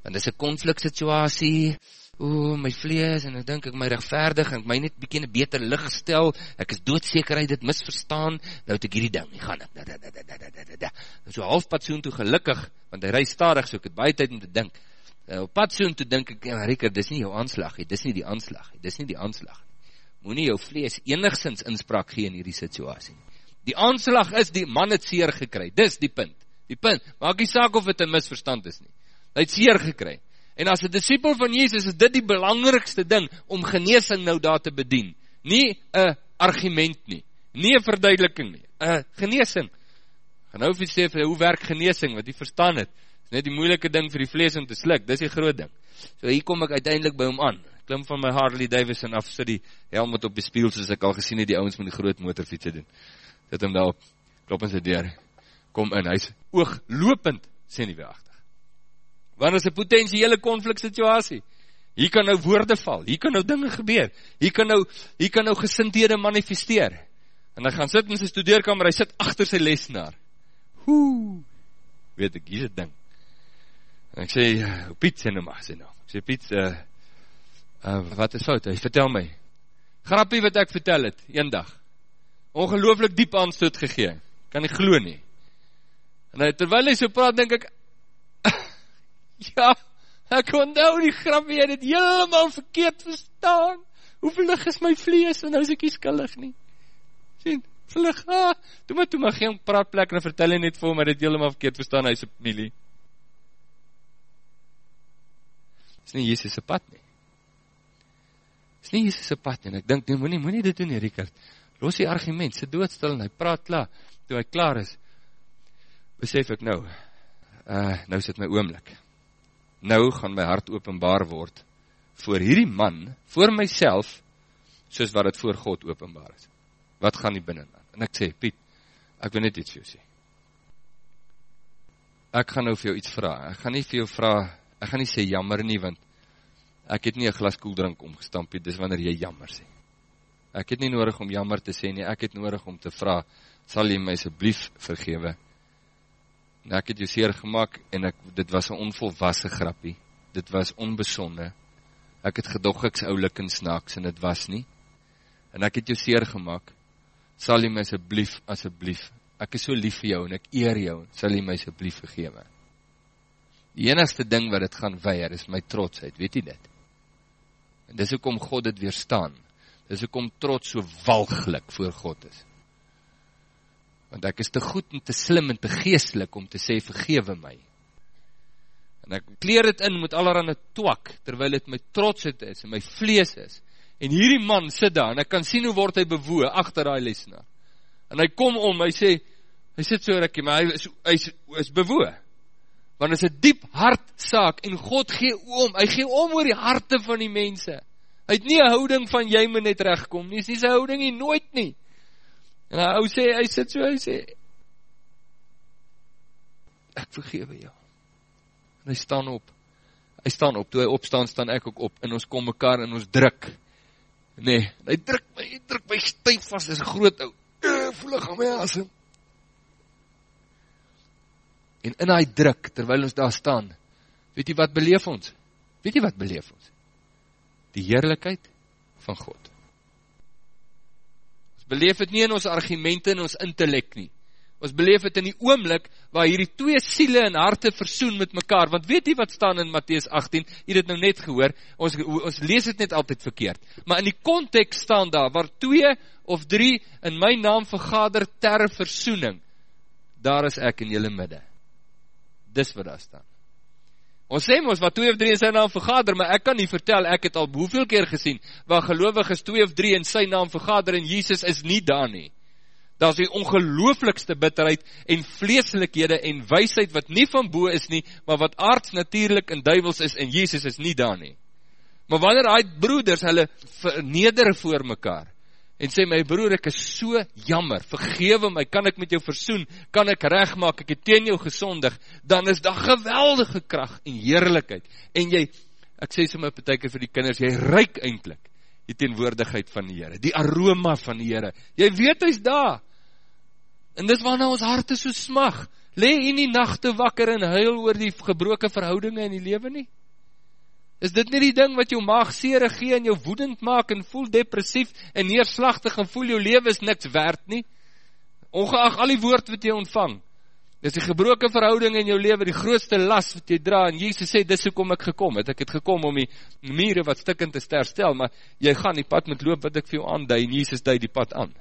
want dit is een conflict situasie, oe, my vlees, en ek denk ek my rechtvaardig, en ek my net bykie in beter licht stel, ek is doodseker hy dit misverstaan, nou het ek hierdie ding, nie gaan ek, da, da, da, da, da, da, da. so half padsoen toe gelukkig, want hy rij stadig, so ek het baie tyd om te dink, uh, op padsoen toe denk ek, ja, Rikker, dis nie jou aanslag, dis nie die aanslag, dis nie die aanslag, moet nie jou vlees enigszins inspraak gee in hierdie situasie, die aanslag is die man het seer gekry, dis die punt, die punt, maak die saak of het een misverstand is nie, hy het seer gekry, En as 'n disipel van Jesus is dit die belangrikste ding om genesing nou daar te bedien. Nie 'n argument nie, nie 'n verduideliking nie, 'n genesing. Gaan nou vir sê vir hoe werk genesing wat jy verstaan het. Dis net die moeilike ding vir die vlees om te sluk, dis die groot ding. So hier kom ek uiteindelik by hom aan. Klim van my Harley Davidson af sit die helm op die spieël soos ek al gesien het die ouens met die groot motorfietsse doen. Sit hom daar op, klop in sy deur. Kom in, hy's ooglopend sien nie weer agter want is een potentiële conflict situasie. Hier kan nou woorde val, hier kan nou dinge gebeur, hier kan nou, hier kan nou gesintede manifesteer. En hy gaan sit in sy studeerkamer, hy sit achter sy lesnaar. Hoe, weet ek, hier is ding. En ek sê, Piet, sê nou maar, sê nou. Ek sê, Piet, uh, uh, wat is fout? Hy vertel my. Grappie wat ek vertel het, een dag. Ongelooflik diep aanstoot gegeen. Kan nie glo nie. En hy, terwijl hy so praat, denk ek, Ja, ek onthou die grap, jy het helemaal verkeerd verstaan. Hoeveel lig is my vlees, en nou is ek nie skuldig nie. Sien, vlug, ah, toe maar, toe maar, geen praatplek, en vertel jy net vir my, dit helemaal verkeerd verstaan, hy is familie. Is nie Jesus' pad nie. Is nie Jesus' pad nie, en ek dink, nee, moet nie, moet nie dit doen nie, Rikard. Los die argument, sy doodstil, en hy praat klaar, toe hy klaar is, besef ek nou, uh, nou sit my oomlik, nou gaan my hart openbaar word voor hierdie man, voor myself, soos wat het voor God openbaar is. Wat gaan die binnen aan? En ek sê, Piet, ek wil net iets vir jou sê. Ek gaan nou vir jou iets vraag. Ek gaan nie vir jou vraag, ek gaan nie sê jammer nie, want ek het nie een glas koeldrink omgestamp, dis wanneer jy jammer sê. Ek het nie nodig om jammer te sê nie, ek het nodig om te vraag, sal jy my asblief vergewe? En ek het jou seer gemaakt, en ek, dit was een onvolwassen grappie, dit was onbesonde, ek het gedog ek's oulik en snaaks, en dit was nie, en ek het jou seer gemaakt, sal jy my asjeblief, asjeblief, ek is so lief vir jou, en ek eer jou, sal jy my asjeblief vergewe. Die enigste ding wat het gaan weier, is my trotsheid, weet jy dit? En dis ook om God het weerstaan, dis ook om trots so walglik voor God is want ek is te goed en te slim en te geestelik om te sê, vergewe my. En ek kleer het in met allerhande twak, terwyl het my trotsheid is en my vlees is. En hierdie man sit daar, en ek kan sien hoe word hy bewoe, achter die lesnaar. En hy kom om, hy sê, Hy sit so rukkie, maar hy is, hy is, is bewoe. Want het is een diep hartsaak en God gee om, hy gee om oor die harte van die mense. Hy het nie een houding van jy moet net rechtkom nie, is nie sy houding nie, nooit nie. En hy sê, hy sit so, hy sê, ek vergewe jou. En hy staan op, hy staan op, toe hy opstaan, staan ek ook op, en ons kom mekaar en ons druk. Nee, hy druk my, hy druk my stuif vast, is een groot ou, uh, voel ek aan my asem en in hy druk, terwyl ons daar staan, weet jy wat beleef ons? Weet jy wat beleef ons? Die heerlijkheid van God. Beleef het nie in ons argumente en ons intellect nie. Ons beleef het in die oomlik waar hierdie twee siele en harte versoen met mekaar. Want weet jy wat staan in Matthäus 18? Jy het nou net gehoor. Ons, ons lees het net altyd verkeerd. Maar in die context staan daar, waar twee of drie in my naam vergader ter versoening, daar is ek in jylle midde dis wat daar staan. Ons sê ons wat 2 of 3 in sy naam vergader, maar ek kan nie vertel, ek het al hoeveel keer gesien, waar gelovig is 2 of 3 in sy naam vergader en Jesus is nie daar nie. Daar is die ongelooflikste bitterheid en vleeslikhede en wysheid wat nie van bo is nie, maar wat aards natuurlijk en duivels is en Jesus is nie daar nie. Maar wanneer hy broeders hulle verneder voor mekaar, en sê, my broer, ek is so jammer, vergewe my, kan ek met jou versoen, kan ek recht maak, ek het teen jou gesondig, dan is daar geweldige kracht en heerlijkheid, en jy, ek sê so my betekent vir die kinders, jy ruik eindelijk die teenwoordigheid van die Heere, die aroma van die Heere, jy weet hy is daar, en dis waarna ons harte so smag, le in die nachte wakker en huil oor die gebroke verhoudinge in die leven nie, Is dit nie die ding wat jou maag seer gee en jou woedend maak en voel depressief en neerslachtig en voel jou leven is niks werd nie? Ongeag al die woord wat jy ontvang, is die gebroke verhouding in jou leven die grootste las wat jy dra en Jesus sê, dis hoe kom ek gekom het, ek het gekom om die mire wat stikkend te sterstel, maar jy gaan die pad met loop wat ek vir jou aandui en Jesus duid die pad aan.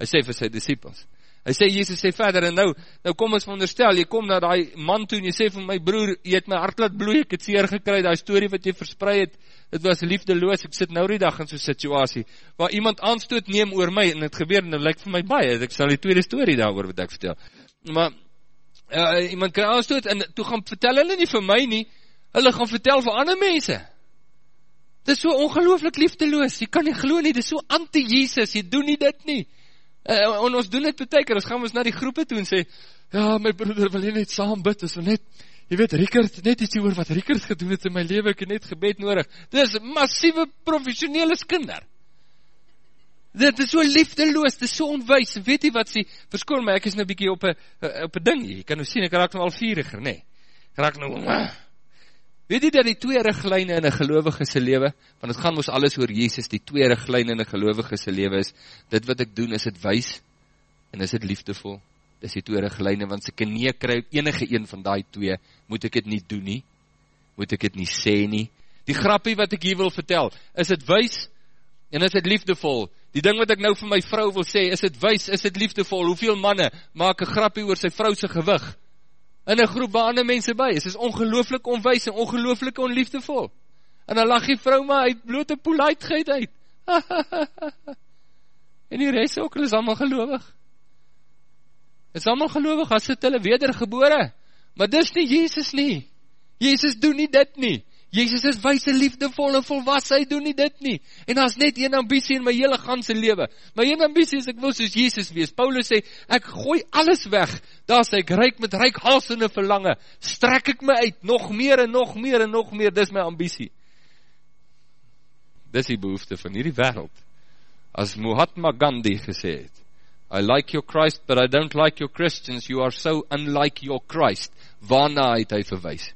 Hy sê vir sy disciples, Hy sê, Jesus sê verder, en nou, nou kom ons veronderstel, jy kom na die man toe, en jy sê vir my broer, jy het my hart laat bloei, ek het seer gekry, die story wat jy verspreid het, het was liefdeloos, ek sit nou die dag in so'n situasie, waar iemand aanstoot neem oor my, en het gebeur, en het lyk vir my baie, ek sal die tweede story daar oor wat ek vertel. Maar, uh, iemand kan aanstoot, en toe gaan vertel hulle nie vir my nie, hulle gaan vertel vir ander mense. Dit is so ongelooflik liefdeloos, jy kan nie glo nie, dit is so anti-Jesus, jy doen nie dit nie. Uh, en ons doen dit beteker, ons gaan ons na die groepe toe en sê, ja, my broeder wil jy net saam bid, ons wil net, jy weet, Rikert, net iets oor wat Rikert gedoen het in my leven, ek het net gebed nodig. Dit is massieve professionele skinder. Dit is so liefdeloos, dit is so onwijs, weet jy wat sê, verskoor my, ek is nou bykie op een ding, jy kan nou sien, ek raak nou al vieriger, nee, ek raak nou, uh, Weet jy dat die twee riglyne in 'n gelowige se lewe, want dit gaan mos alles oor Jesus, die twee riglyne in 'n gelowige se lewe is, dit wat ek doen is dit wys en is dit liefdevol. Dis die twee riglyne want as ek nee kry enige een van daai twee, moet ek dit nie doen nie. Moet ek dit nie sê nie. Die grappie wat ek hier wil vertel, is dit wys en is dit liefdevol? Die ding wat ek nou vir my vrou wil sê, is dit wys, is dit liefdevol? Hoeveel manne maak 'n grappie oor sy vrou se gewig? In een groep waar ander mense by is, is ongelooflik onwijs en ongelooflik onliefdevol. En dan lach die vrou maar uit blote politheid uit. en die rest ook, is allemaal gelovig. Is allemaal gelovig, as het hulle wedergebore. Maar dis nie Jezus nie. Jezus doen nie dit nie. Jezus is wijse, liefdevol en volwassen, hy doen nie dit nie. En daar is net een ambitie in my hele ganse leven. My een ambitie is, ek wil soos Jezus wees. Paulus sê, ek gooi alles weg. Daar sê ek, reik met reik halsende verlange. Strek ek my uit, nog meer en nog meer en nog meer. Dis my ambitie. Dis die behoefte van hierdie wereld. As Mahatma Gandhi gesê het, I like your Christ, but I don't like your Christians. You are so unlike your Christ. Waarna het hy verwijs?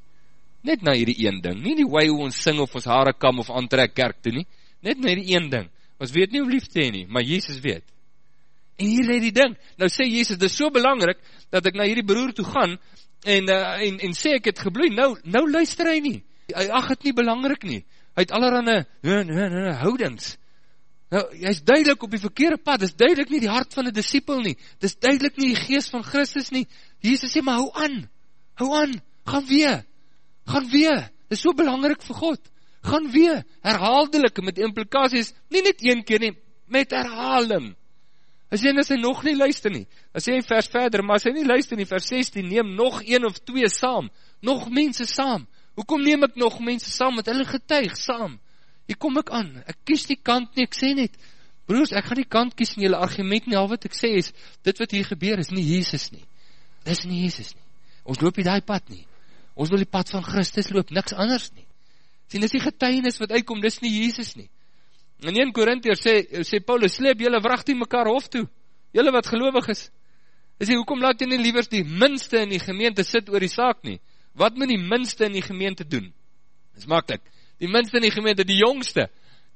Net na hierdie een ding, nie die way hoe ons sing of ons haare kam of aantrek kerk toe nie, net na hierdie een ding. Ons weet nie hoe lief te hê nie, maar Jesus weet. En hier lê die ding. Nou sê Jesus, dit is so belangrik dat ek na hierdie broer toe gaan en uh, en en sê ek het gebloei. Nou nou luister hy nie. Hy ag dit nie belangrik nie. Hy het allerhande nee nee nee houdings. Nou, hy's duidelik op die verkeerde pad. Dis duidelik nie die hart van 'n disipel nie. Dis duidelik nie die gees van Christus nie. Jesus sê maar hou aan. Hou aan. Gaan weer gaan weer, dit is so belangrijk vir God, gaan weer, herhaaldelik, met implikaties, nie net een keer nie, met herhaling, Sê, en as hy nog nie luister nie, sê in vers verder, maar as hy nie luister nie, vers 16, neem nog een of twee saam, nog mense saam. Hoekom neem ek nog mense saam, want hulle getuig saam. Hier kom ek aan, ek kies die kant nie, ek sê net, broers, ek gaan die kant kies in julle argument nie, al wat ek sê is, dit wat hier gebeur is nie Jesus nie. Dit is nie Jesus nie. Ons loop nie die pad nie. Ons wil die pad van Christus loop, niks anders nie. Sien, dis die getuienis wat uitkom, dis nie Jesus nie. In 1 Korintiërs sê sê Paulus sleep julle wragtig mekaar hof toe. Julle wat gelowig is. Hy sê hoekom laat jy nie liewer die minste in die gemeente sit oor die saak nie? Wat moet die minste in die gemeente doen? Dis maklik. Die minste in die gemeente, die jongste.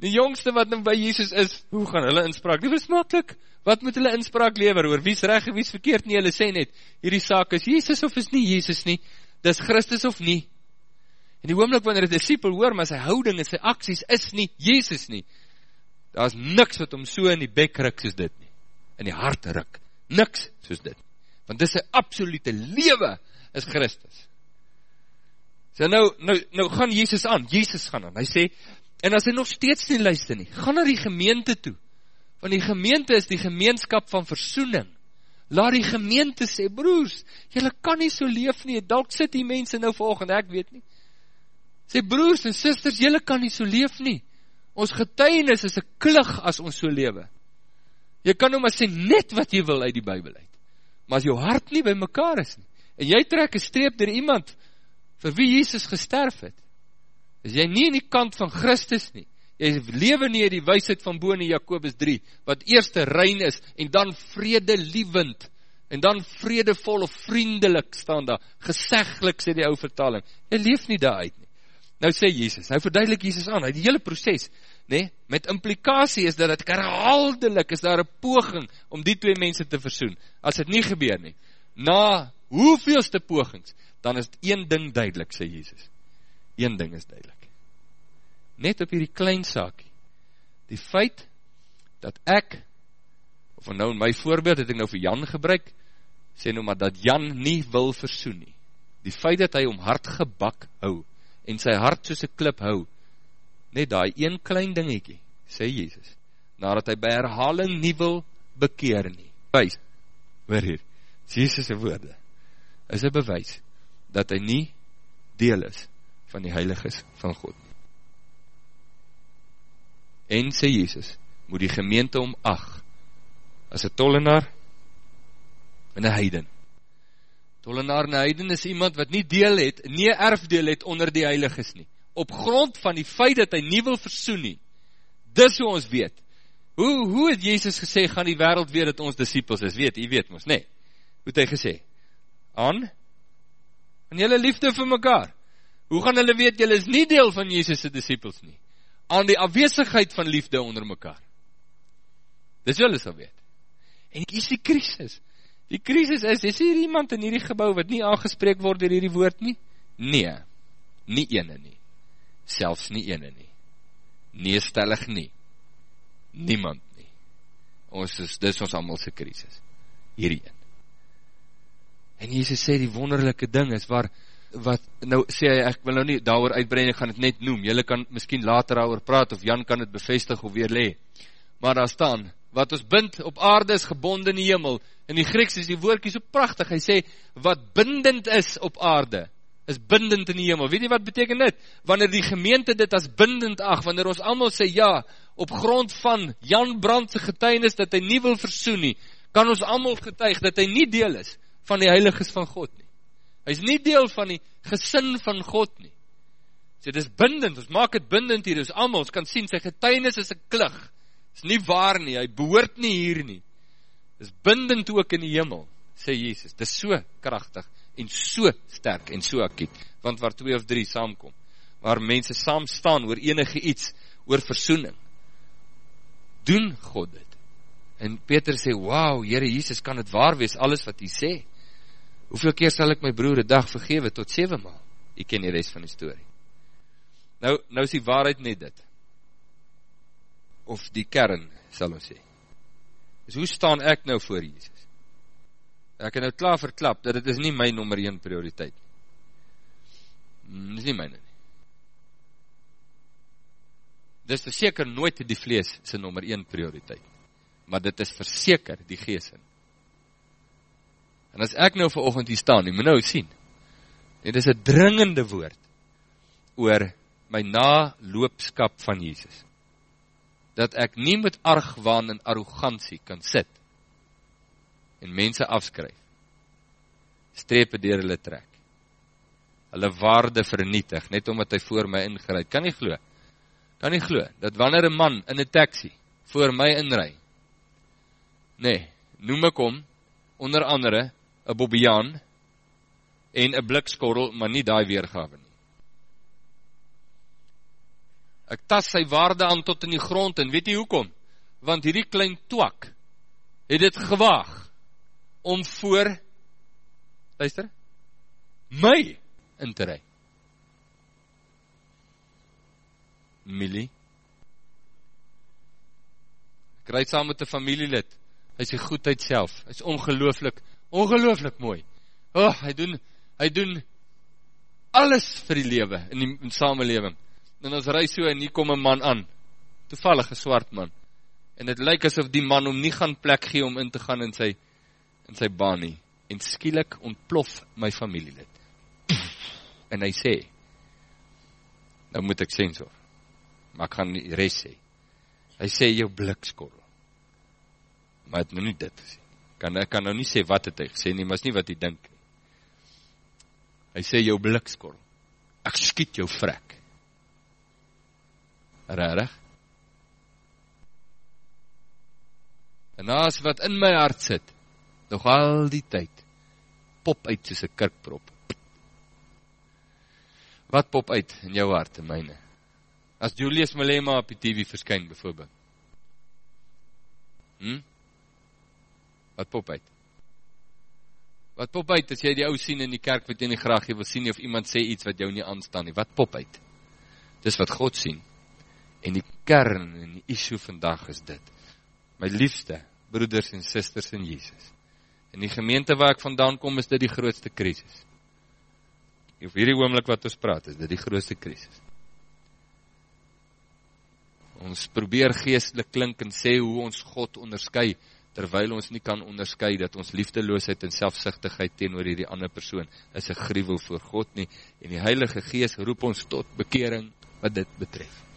Die jongste wat nou by Jesus is, hoe gaan hulle inspraak? Dit is maklik. Wat moet hulle inspraak lewer oor wie's reg en wie's verkeerd nie? Hulle sê net hierdie saak is Jesus of is nie Jesus nie. Dis Christus of nie. En die oomblik wanneer 'n disipel hoor maar sy houding en sy aksies is nie Jesus nie, Daar's niks wat hom so in die bek ruk soos dit nie. In die hart ruk. Niks soos dit. Want dis 'n absolute lewe is Christus. So nou nou nou gaan Jesus aan. Jesus gaan aan. Hy sê en as hy nog steeds nie luister nie, gaan na die gemeente toe. Want die gemeente is die gemeenskap van versoening. Laat die gemeente sê, broers, julle kan nie so leef nie. Dalk sit hier mense nou vanoggend, ek weet nie. Sê broers en susters, julle kan nie so leef nie. Ons getuienis is 'n klug as ons so lewe. Jy kan nou maar sê net wat jy wil uit die Bybel uit. Maar as jou hart nie by mekaar is nie en jy trek 'n streep deur iemand vir wie Jesus gesterf het, is jy nie in die kant van Christus nie. Jy lewe nie uit die wysheid van bo in Jakobus 3 wat eerste rein is en dan vredelewend en dan vredevol of vriendelik staan daar. Geseglik sê die ou vertaling. Jy leef nie daaruit nie. Nou sê Jesus, nou verduidelik Jesus aan, hy die hele proses, nê, nee, met implikasie is dat dit herhaaldelik is daar 'n poging om die twee mense te versoen. As dit nie gebeur nie, na hoeveelste pogings, dan is een ding duidelik, sê Jesus. Een ding is duidelik. Net op hierdie klein saakie. Die feit dat ek of nou in my voorbeeld het ek nou vir Jan gebruik, sê nou maar dat Jan nie wil versoen nie. Die feit dat hy hom hard gebak hou en sy hart soos 'n klip hou. Net daai een klein dingetjie, sê Jesus, nadat hy by herhaling nie wil bekeer nie. Wys. Hoor hier. Jesus se woorde is 'n bewys dat hy nie deel is van die heiliges van God nie. En sê Jesus, moet die gemeente om ag as 'n tollenaar en 'n heiden. Tollenaar en heiden is iemand wat nie deel het, nie erfdeel het onder die heiliges nie. Op grond van die feit dat hy nie wil versoen nie. Dis hoe ons weet. Hoe hoe het Jesus gesê gaan die wêreld weet dat ons disippels is? Weet, u weet nê? Nee. Hoe het hy gesê? Aan aan julle liefde vir mekaar. Hoe gaan hulle weet julle is nie deel van Jesus se disippels nie? Aan die afwesigheid van liefde onder mekaar. Dis julle sal weet. En ek is die krisis. Die krisis is, is hier iemand in hierdie gebou wat nie aangespreek word deur hierdie woord nie? Nee, nie ene nie. Selfs nie ene nie. Nee, stellig nie. Niemand nie. Ons is, dis ons allemaal sy krisis. Hierdie een. En Jesus sê die wonderlijke ding is waar, wat, nou sê hy, ek wil nou nie daar uitbreid, ek gaan het net noem, jylle kan miskien later daar praat, of Jan kan het bevestig of weer lee. Maar daar staan, wat ons bind op aarde is gebonden in die hemel. In die Grieks is die woordkie so prachtig. Hy sê, wat bindend is op aarde, is bindend in die hemel. Weet jy wat beteken dit? Wanneer die gemeente dit as bindend ag, wanneer ons allemaal sê, ja, op grond van Jan Brandse getuinis, dat hy nie wil versoen nie, kan ons allemaal getuig, dat hy nie deel is van die heiliges van God nie. Hy is nie deel van die gesin van God nie. Sê, dit is bindend, ons maak het bindend hier, ons allemaal, ons kan sien, sy getuinis is een klig, is nie waar nie, hy behoort nie hier nie. Dis bindend ook in die hemel, sê Jesus. Dis so krachtig en so sterk en so akiet. Want waar twee of drie saamkom, waar mense saam staan oor enige iets, oor versoening, doen God dit. En Peter sê, wauw, Heere Jesus, kan het waar wees, alles wat hy sê? Hoeveel keer sal ek my broer een dag vergewe, tot 7 maal? Ek ken die rest van die story. Nou, nou is die waarheid net dit of die kern, sal ons sê. Dus hoe staan ek nou voor Jesus? Ek het nou klaar verklap, dat het is nie my nummer 1 prioriteit. Hmm, dit is nie myne nie. Dit is seker nooit die vlees sy nummer 1 prioriteit. maar dit is verseker die gees in. En as ek nou vir oggend hier staan, jy moet nou sien. Dit is 'n dringende woord oor my naloopskap van Jesus. Dat ek nie met argwaan en arrogansie kan sit en mense afskryf. Strepe deur hulle trek. Hulle waarde vernietig net omdat hy voor my ingry. Kan nie glo. Kan nie glo dat wanneer 'n man in 'n taxi voor my inry. Nee, noem ek hom onder andere 'n Bobbejaan en 'n blikskorrel, maar nie daai weergawe nie. Ek tas sy waarde aan tot in die grond en weet jy hoekom? Want hierdie klein twak het dit gewaag om voor luister my in te ry. Millie Ek ry saam met 'n familielid. Hy sê goedheid self. Hy's ongelooflik, ongelooflik mooi. Oh, hy doen hy doen alles vir die lewe in die in samelewing. En ons ry so en hier kom 'n man aan. Toevallig 'n swart man. En dit lyk asof die man hom nie gaan plek gee om in te gaan in sy in sy baan nie. En skielik ontplof my familielid. En hy sê, nou moet ek sensor, maar ek gaan die rest sê. Hy sê, jou blikskorrel. Maar het nou nie dit gesê. Kan, ek kan nou nie sê wat het hy gesê nie, maar is nie wat hy dink nie. Hy sê, jou blikskorrel. Ek skiet jou vrek. Rarig? En as wat in my hart sit, nog al die tyd, pop uit soos een kirkprop. Wat pop uit in jou hart en myne? As Julius Malema op die TV verskyn byvoorbeeld. Hm? Wat pop uit? Wat pop uit as jy die ou sien in die kerk wat jy nie graag wil sien of iemand sê iets wat jou nie aanstaan nie? Wat pop uit? Dis wat God sien. En die kern en die issue vandag is dit. My liefste broeders en susters in Jesus. In die gemeente waar ek vandaan kom is dit die grootste krisis of hierdie oomblik wat ons praat, is dit die grootste krisis. Ons probeer geestelik klink en sê hoe ons God onderskei, terwyl ons nie kan onderskei dat ons liefdeloosheid en selfsugtigheid teenoor hierdie ander persoon is 'n gruwel voor God nie en die Heilige Gees roep ons tot bekering wat dit betref.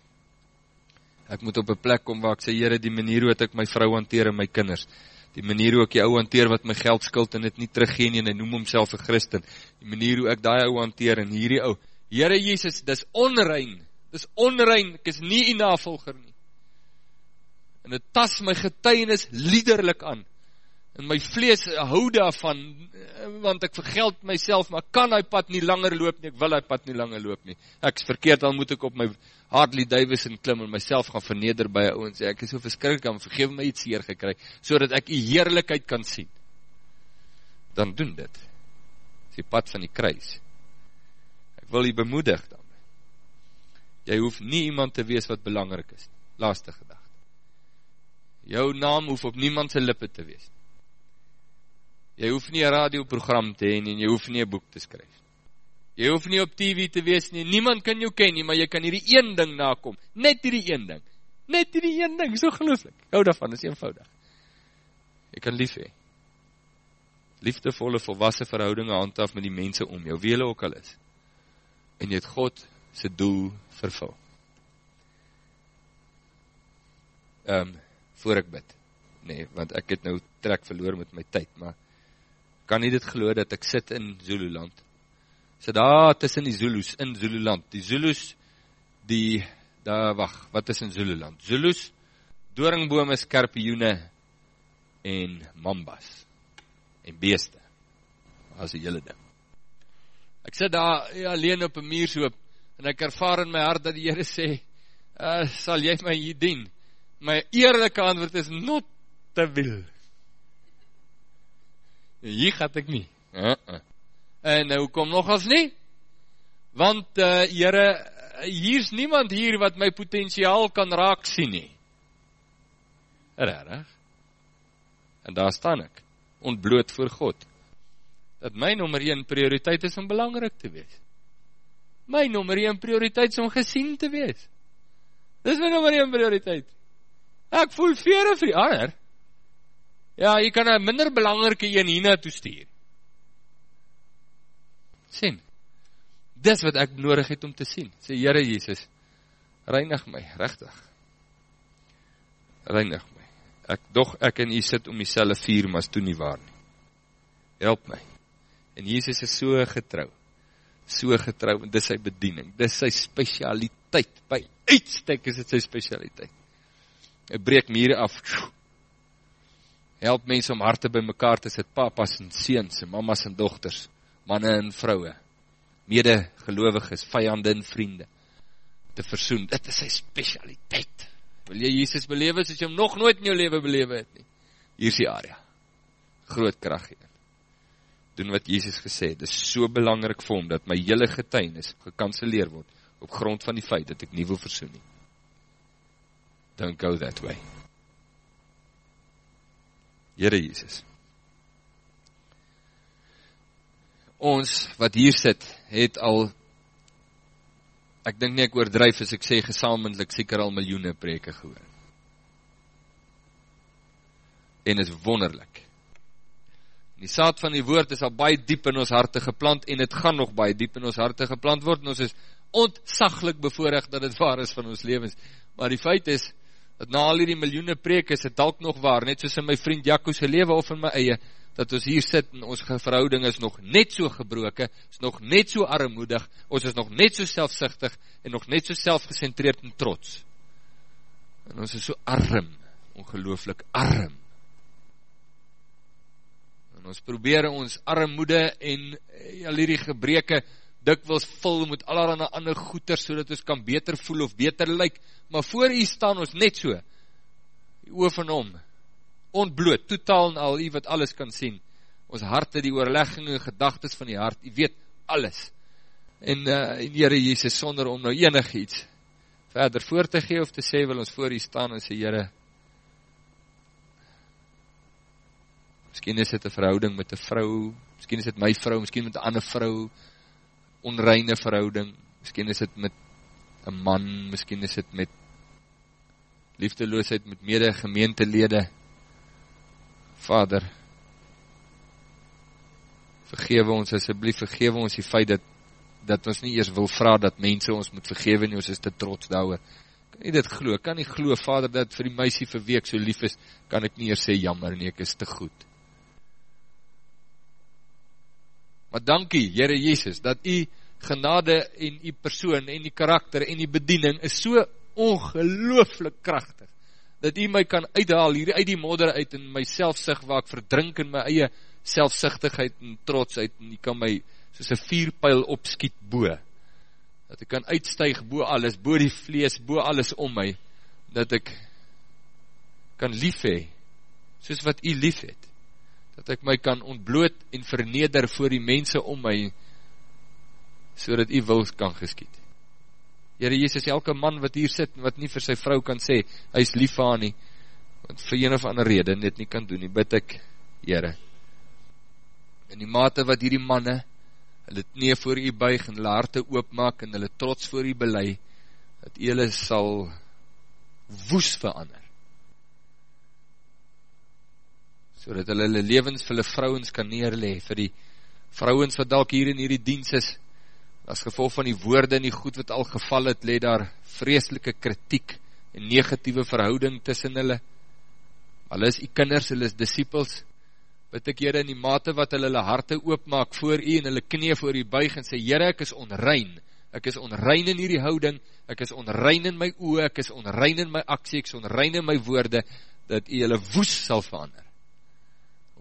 Ek moet op 'n plek kom waar ek sê Here, die manier hoe ek my vrou hanteer en my kinders, die manier hoe ek die ou hanteer wat my geld skuld en dit nie teruggee nie en hy noem homself 'n Christen, die manier hoe ek daai ou hanteer en hierdie ou, Here Jesus, dis onrein. Dis onrein. Ek is nie u navolger nie. En dit tas my getuienis liderlik aan. En my vlees hou daarvan want ek vergeld myself, maar kan hy pad nie langer loop nie. Ek wil hy pad nie langer loop nie. Ek's verkeerd, dan moet ek op my Hartley Davidson klim en myself gaan verneder by 'n ou en sê ek is so verskriklik om vergewe my iets seer gekry sodat ek u heerlikheid kan sien. Dan doen dit. Dis die pad van die kruis. Ek wil u bemoedig dan. Jy hoef nie iemand te wees wat belangrik is. Laaste gedagte. Jou naam hoef op niemand se lippe te wees. Jy hoef nie 'n radioprogram te hê nie en jy hoef nie 'n boek te skryf nie. Jy hoef nie op TV te wees nie. Niemand kan jou ken nie, maar jy kan hierdie een ding nakom. Net hierdie een ding. Net hierdie een ding, so gelooflik. Hou daarvan, is eenvoudig. Jy kan lief hê. Liefdevolle volwasse verhoudinge handhaaf met die mense om jou, wie hulle ook al is. En jy het God se doel vervul. Ehm um, voor ek bid. Nee, want ek het nou trek verloor met my tyd, maar kan nie dit glo dat ek sit in Zululand So daar tussen die Zulus in Zululand. Die Zulus die daar wag, wat is in Zululand? Zulus doringbome, skorpioene en mambas en beeste. As 'n hele ding. Ek sit daar ja, alleen op 'n muur so en ek ervaar in my hart dat die Here sê, uh, "Sal jy my hier dien?" My eerlike antwoord is not te wil. Hier gaan ek nie. Uh -uh. En nou kom nogals nie. Want uh Here, hier's niemand hier wat my potensiaal kan raak sien nie. Regtig? En daar staan ek, ontbloot voor God. Dat my nommer 1 prioriteit is om belangrik te wees. My nommer 1 prioriteit is om gesien te wees. Dis my nommer 1 prioriteit. Ek voel vere vir die ander. Ja, jy kan 'n minder belangrike een hierna toe stuur. Sien. Dis wat ek nodig het om te sien. Sê Here Jesus, reinig my, regtig. Reinig my. Ek dog ek en U sit om dieselfde vuur, maar is toe nie waar nie. Help my. En Jesus is so getrou. So getrou en dis sy bediening. Dis sy spesialiteit. By uitstek is dit sy spesialiteit. Hy breek mure af. Help mense om harte bymekaar te sit, papas en seuns en mammas en dogters, manne en vroue, medegelowiges, vyande en vriende te versoen. Dit is sy spesialiteit. Wil jy Jesus belewe as jy hom nog nooit in jou lewe belewe het nie? Hier is die area. Groot krag hier doen wat Jesus gesê het. Dit is so belangrik vir hom dat my hele getuienis gekanselleer word op grond van die feit dat ek nie wil versoen nie. Don't go that way. Here Jesus. Ons wat hier sit, het al ek dink nie ek oordryf as ek sê gesamentlik seker al miljoene preke gehoor. En is wonderlik Die saad van die woord is al baie diep in ons harte geplant en het gaan nog baie diep in ons harte geplant word en ons is ontzaglik bevoorrecht dat het waar is van ons levens. Maar die feit is, na al die miljoene preek is het dalk nog waar, net soos in my vriend Jacco's lewe of in my eie, dat ons hier sit en ons verhouding is nog net so gebroke, is nog net so armoedig, ons is nog net so selfsichtig en nog net so selfgecentreerd en trots. En ons is so arm, ongelooflik arm ons probeer ons armoede en eh, al hierdie gebreke dikwels vul met allerhande ander goeder so dat ons kan beter voel of beter lyk, maar voor u staan ons net so, die oor van hom, ontbloot, totaal en al, u wat alles kan sien, ons harte, die oorlegging en gedagtes van die hart, u weet alles, en, uh, en Heere Jezus, sonder om nou enig iets verder voor te gee of te sê, wil ons voor u staan en sê, Heere, Miskien is dit 'n verhouding met 'n vrou, miskien is dit my vrou, miskien met 'n ander vrou, onreine verhouding. Miskien is dit met 'n man, miskien is dit met liefdeloosheid met mede-gemeentelede. Vader, vergewe ons asseblief, vergewe ons die feit dat dat ons nie eers wil vra dat mense ons moet vergewe nie, ons is te trots daaroor. Kan nie dit glo? Kan nie glo Vader dat vir die meisie vir wie ek so lief is, kan ek nie eers sê jammer nie, ek is te goed. Maar dankie, Here Jesus, dat u genade en u persoon en die karakter en die bediening is so ongelooflik kragtig dat u my kan uithaal hier uit die modder uit in my selfsug waar ek verdrink in my eie selfsugtigheid en trotsheid en u kan my soos 'n vuurpyl opskiet bo dat ek kan uitstyg bo alles bo die vlees bo alles om my dat ek kan lief hê soos wat u liefhet dat ek my kan ontbloot en verneder voor die mense om my, so dat u wil kan geskiet. Heere Jezus, elke man wat hier sit, wat nie vir sy vrou kan sê, hy is lief aan nie, want vir een of ander rede net nie kan doen nie, bid ek, Heere. In die mate wat hierdie manne, hulle nie voor u buig en hulle harte oopmaak en hulle trots voor u belei, dat u hulle sal woes verander. So dat hulle hulle levens vir hulle vrouwens kan neerlee, vir die vrouwens wat dalk hier in hierdie diens is, as gevolg van die woorde en die goed wat al geval het, leed daar vreselike kritiek en negatieve verhouding tussen hulle, hulle is die kinders, hulle is disciples, bid ek Heere in die mate wat hulle hulle harte oopmaak voor u en hulle knie voor u buig en sê, Heere ek is onrein, ek is onrein in hierdie houding, ek is onrein in my oe, ek is onrein in my aksie, ek is onrein in my woorde, dat u hulle woes sal verander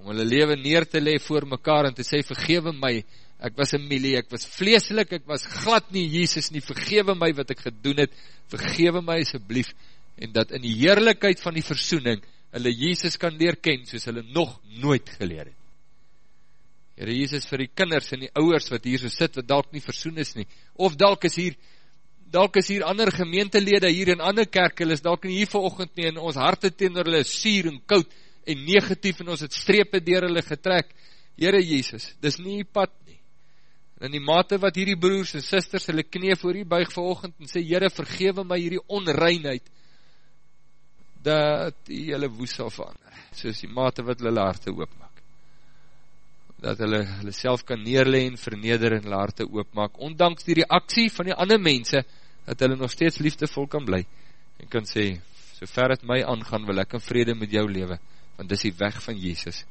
om hulle leven neer te lee voor mekaar en te sê, vergewe my, ek was een milie, ek was vleeslik, ek was glad nie Jezus nie, vergewe my wat ek gedoen het, vergewe my asjeblief, en dat in die heerlijkheid van die versoening, hulle Jezus kan leer ken, soos hulle nog nooit geleer het. Heere Jezus, vir die kinders en die ouwers wat hier so sit, wat dalk nie versoen is nie, of dalk is hier, dalk is hier ander gemeentelede, hier in ander kerk, hulle is dalk nie hier vir ochend nie, en ons harte teen hulle is sier en koud, en negatief en ons het strepe dier hulle getrek. Heere Jezus, dis nie die pad nie. En in die mate wat hierdie broers en sisters hulle knie voor die buig verochend en sê, Heere, vergewe my hierdie onreinheid. dat die hulle woes sal verander, soos die mate wat hulle harte oopmaak. Dat hulle hulle self kan neerle en verneder en hulle harte oopmaak, ondanks die reaksie van die ander mense, dat hulle nog steeds liefdevol kan bly, en kan sê, so ver het my aangaan, wil ek in vrede met jou lewe, want dis die weg van Jezus.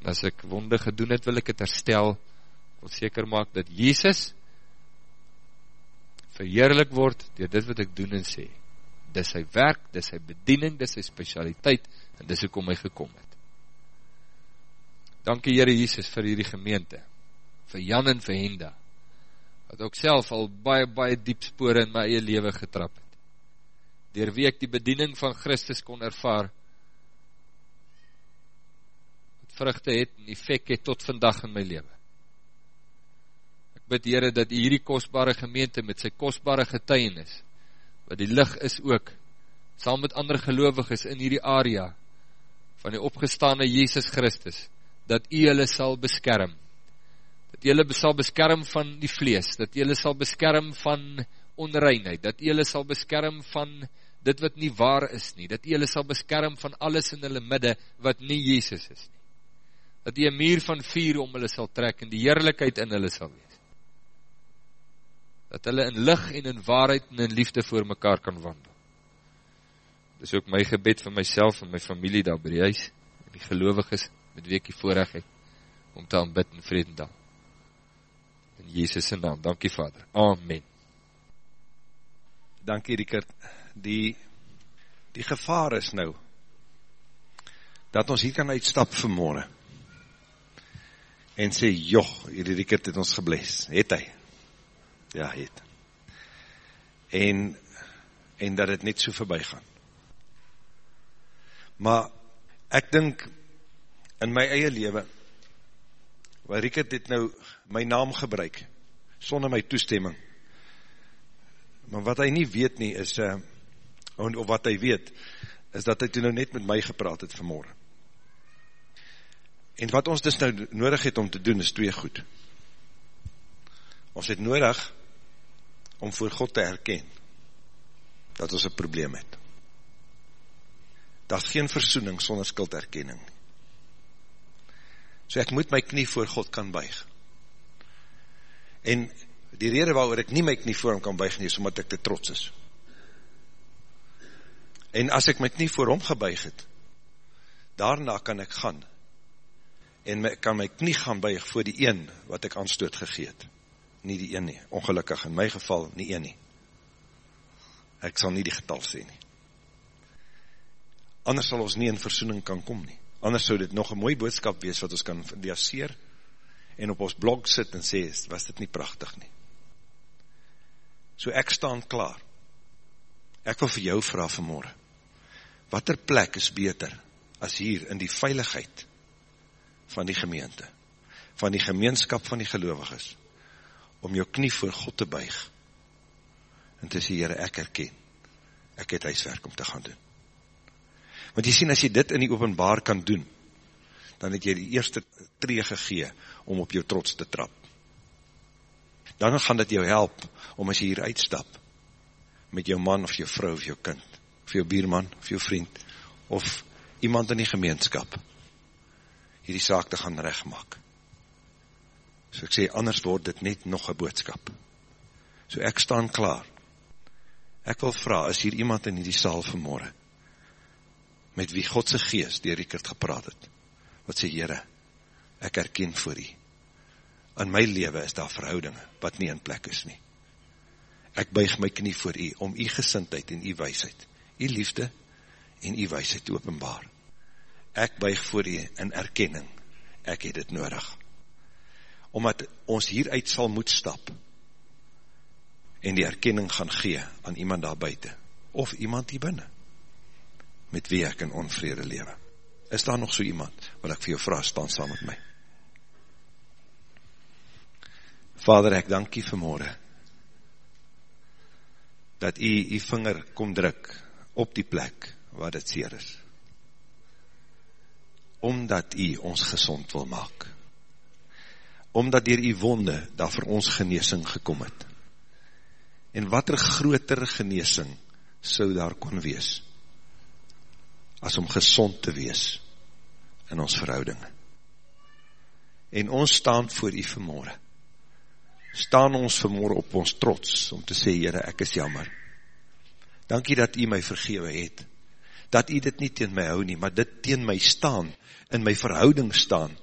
En as ek wonde gedoen het, wil ek het herstel, wil seker maak dat Jezus verheerlik word, dier dit wat ek doen en sê, dis sy werk, dis sy bediening, dis sy specialiteit, en dis ek om my gekom het. Dankie Heere Jesus vir hierdie gemeente, vir Jan en vir Henda, wat ook self al baie, baie diep spore in my eie leven getrap het. Door wie ek die bediening van Christus kon ervaar, vruchte het en effect het tot vandag in my leven. Ek bid Heere dat hierdie kostbare gemeente met sy kostbare getuienis, wat die lig is ook, saam met ander gelovig is in hierdie area, van die opgestane Jezus Christus, dat jy hulle sal beskerm, dat jy hulle sal beskerm van die vlees, dat jy hulle sal beskerm van onreinheid, dat jy hulle sal beskerm van dit wat nie waar is nie, dat jy hulle sal beskerm van alles in hulle midde, wat nie Jezus is nie, dat een muur van vuur om hulle sal trek, en die heerlijkheid in hulle sal wees, dat hulle in lig en in waarheid en in liefde voor mekaar kan wandel. Dis ook my gebed vir myself en my familie daar by die huis, en die gelovig is, met wie ek die voorrecht het, om te aanbid in vredendal. In Jezus' naam, dankie Vader. Amen. Dankie Rikert. Die, die gevaar is nou, dat ons hier kan uitstap vanmorgen, en sê, joh, hierdie Rikert het ons gebles, het hy, ja het. En, en dat het net so voorbij gaan. Maar, ek dink, in my eie leven, waar Rieke dit nou, my naam gebruik, sonder my toestemming, maar wat hy nie weet nie, is, uh, of wat hy weet, is dat hy toen nou net met my gepraat het vanmorgen. En wat ons dus nou nodig het om te doen, is twee goed. Ons het nodig, om voor God te herken, dat ons een probleem het. Dat is geen versoening sonder skuldherkenning. So ek moet my knie voor God kan buig. En die rede waarover ek nie my knie voor hom kan buig nie, is omdat ek te trots is. En as ek my knie voor hom gebuig het, daarna kan ek gaan, en my, kan my knie gaan buig voor die een, wat ek aanstoot gegeet nie die een nie, ongelukkig in my geval nie een nie. Ek sal nie die getal sê nie. Anders sal ons nie in versoening kan kom nie. Anders sal dit nog een mooi boodskap wees wat ons kan diaseer en op ons blog sit en sê, was dit nie prachtig nie. So ek staan klaar. Ek wil vir jou vraag vanmorgen, wat er plek is beter as hier in die veiligheid van die gemeente, van die gemeenskap van die gelovig is, om jou knie voor God te buig en te sê, Heere, ek herken, ek het huiswerk om te gaan doen. Want jy sien, as jy dit in die openbaar kan doen, dan het jy die eerste tree gegee om op jou trots te trap. Dan gaan dit jou help om as jy hier uitstap, met jou man of jou vrou of jou kind, of jou bierman of jou vriend, of iemand in die gemeenskap, hierdie saak te gaan rechtmaak. So ek sê, anders word dit net nog een boodskap. So ek staan klaar. Ek wil vraag, is hier iemand in die saal vanmorgen, met wie Godse geest dier Rikert gepraat het, wat sê, Heere, ek herken voor u. In my leven is daar verhoudinge, wat nie in plek is nie. Ek buig my knie voor u, om u gesintheid en u weisheid, u liefde en u weisheid openbaar. Ek buig voor u in erkenning, ek het dit nodig omdat ons hieruit sal moet stap en die erkenning gaan gee aan iemand daar buiten, of iemand hier binnen, met wie ek in onvrede lewe. Is daar nog so iemand, wat ek vir jou vraag, staan saam met my. Vader, ek dank jy vanmorgen, dat jy jy vinger kom druk op die plek waar dit seer is. Omdat jy ons gezond wil maak omdat dier die wonde daar vir ons geneesing gekom het. En wat er groter geneesing sou daar kon wees, as om gezond te wees in ons verhouding. En ons staan voor u vanmorgen. Staan ons vanmorgen op ons trots om te sê, Heere, ek is jammer. Dankie dat u my vergewe het. Dat u dit nie teen my hou nie, maar dit teen my staan, in my verhouding staan,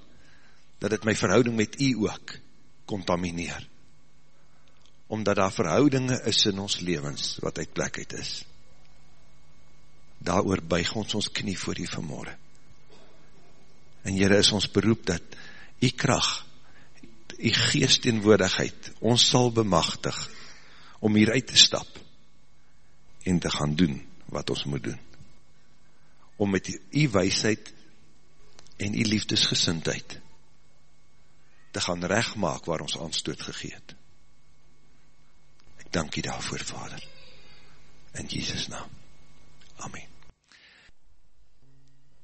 dat het my verhouding met u ook contamineer. Omdat daar verhoudinge is in ons levens, wat uit plek uit is. Daar buig ons ons knie voor u vanmorgen. En Heere, is ons beroep dat u kracht, u geesteenwoordigheid, ons sal bemachtig, om hier uit te stap, en te gaan doen, wat ons moet doen. Om met u weisheid, en u liefdesgesindheid, te gaan rechtmaak, waar ons aanstoot gegeet. Ek dank u daarvoor, Vader. In Jesus naam. Amen.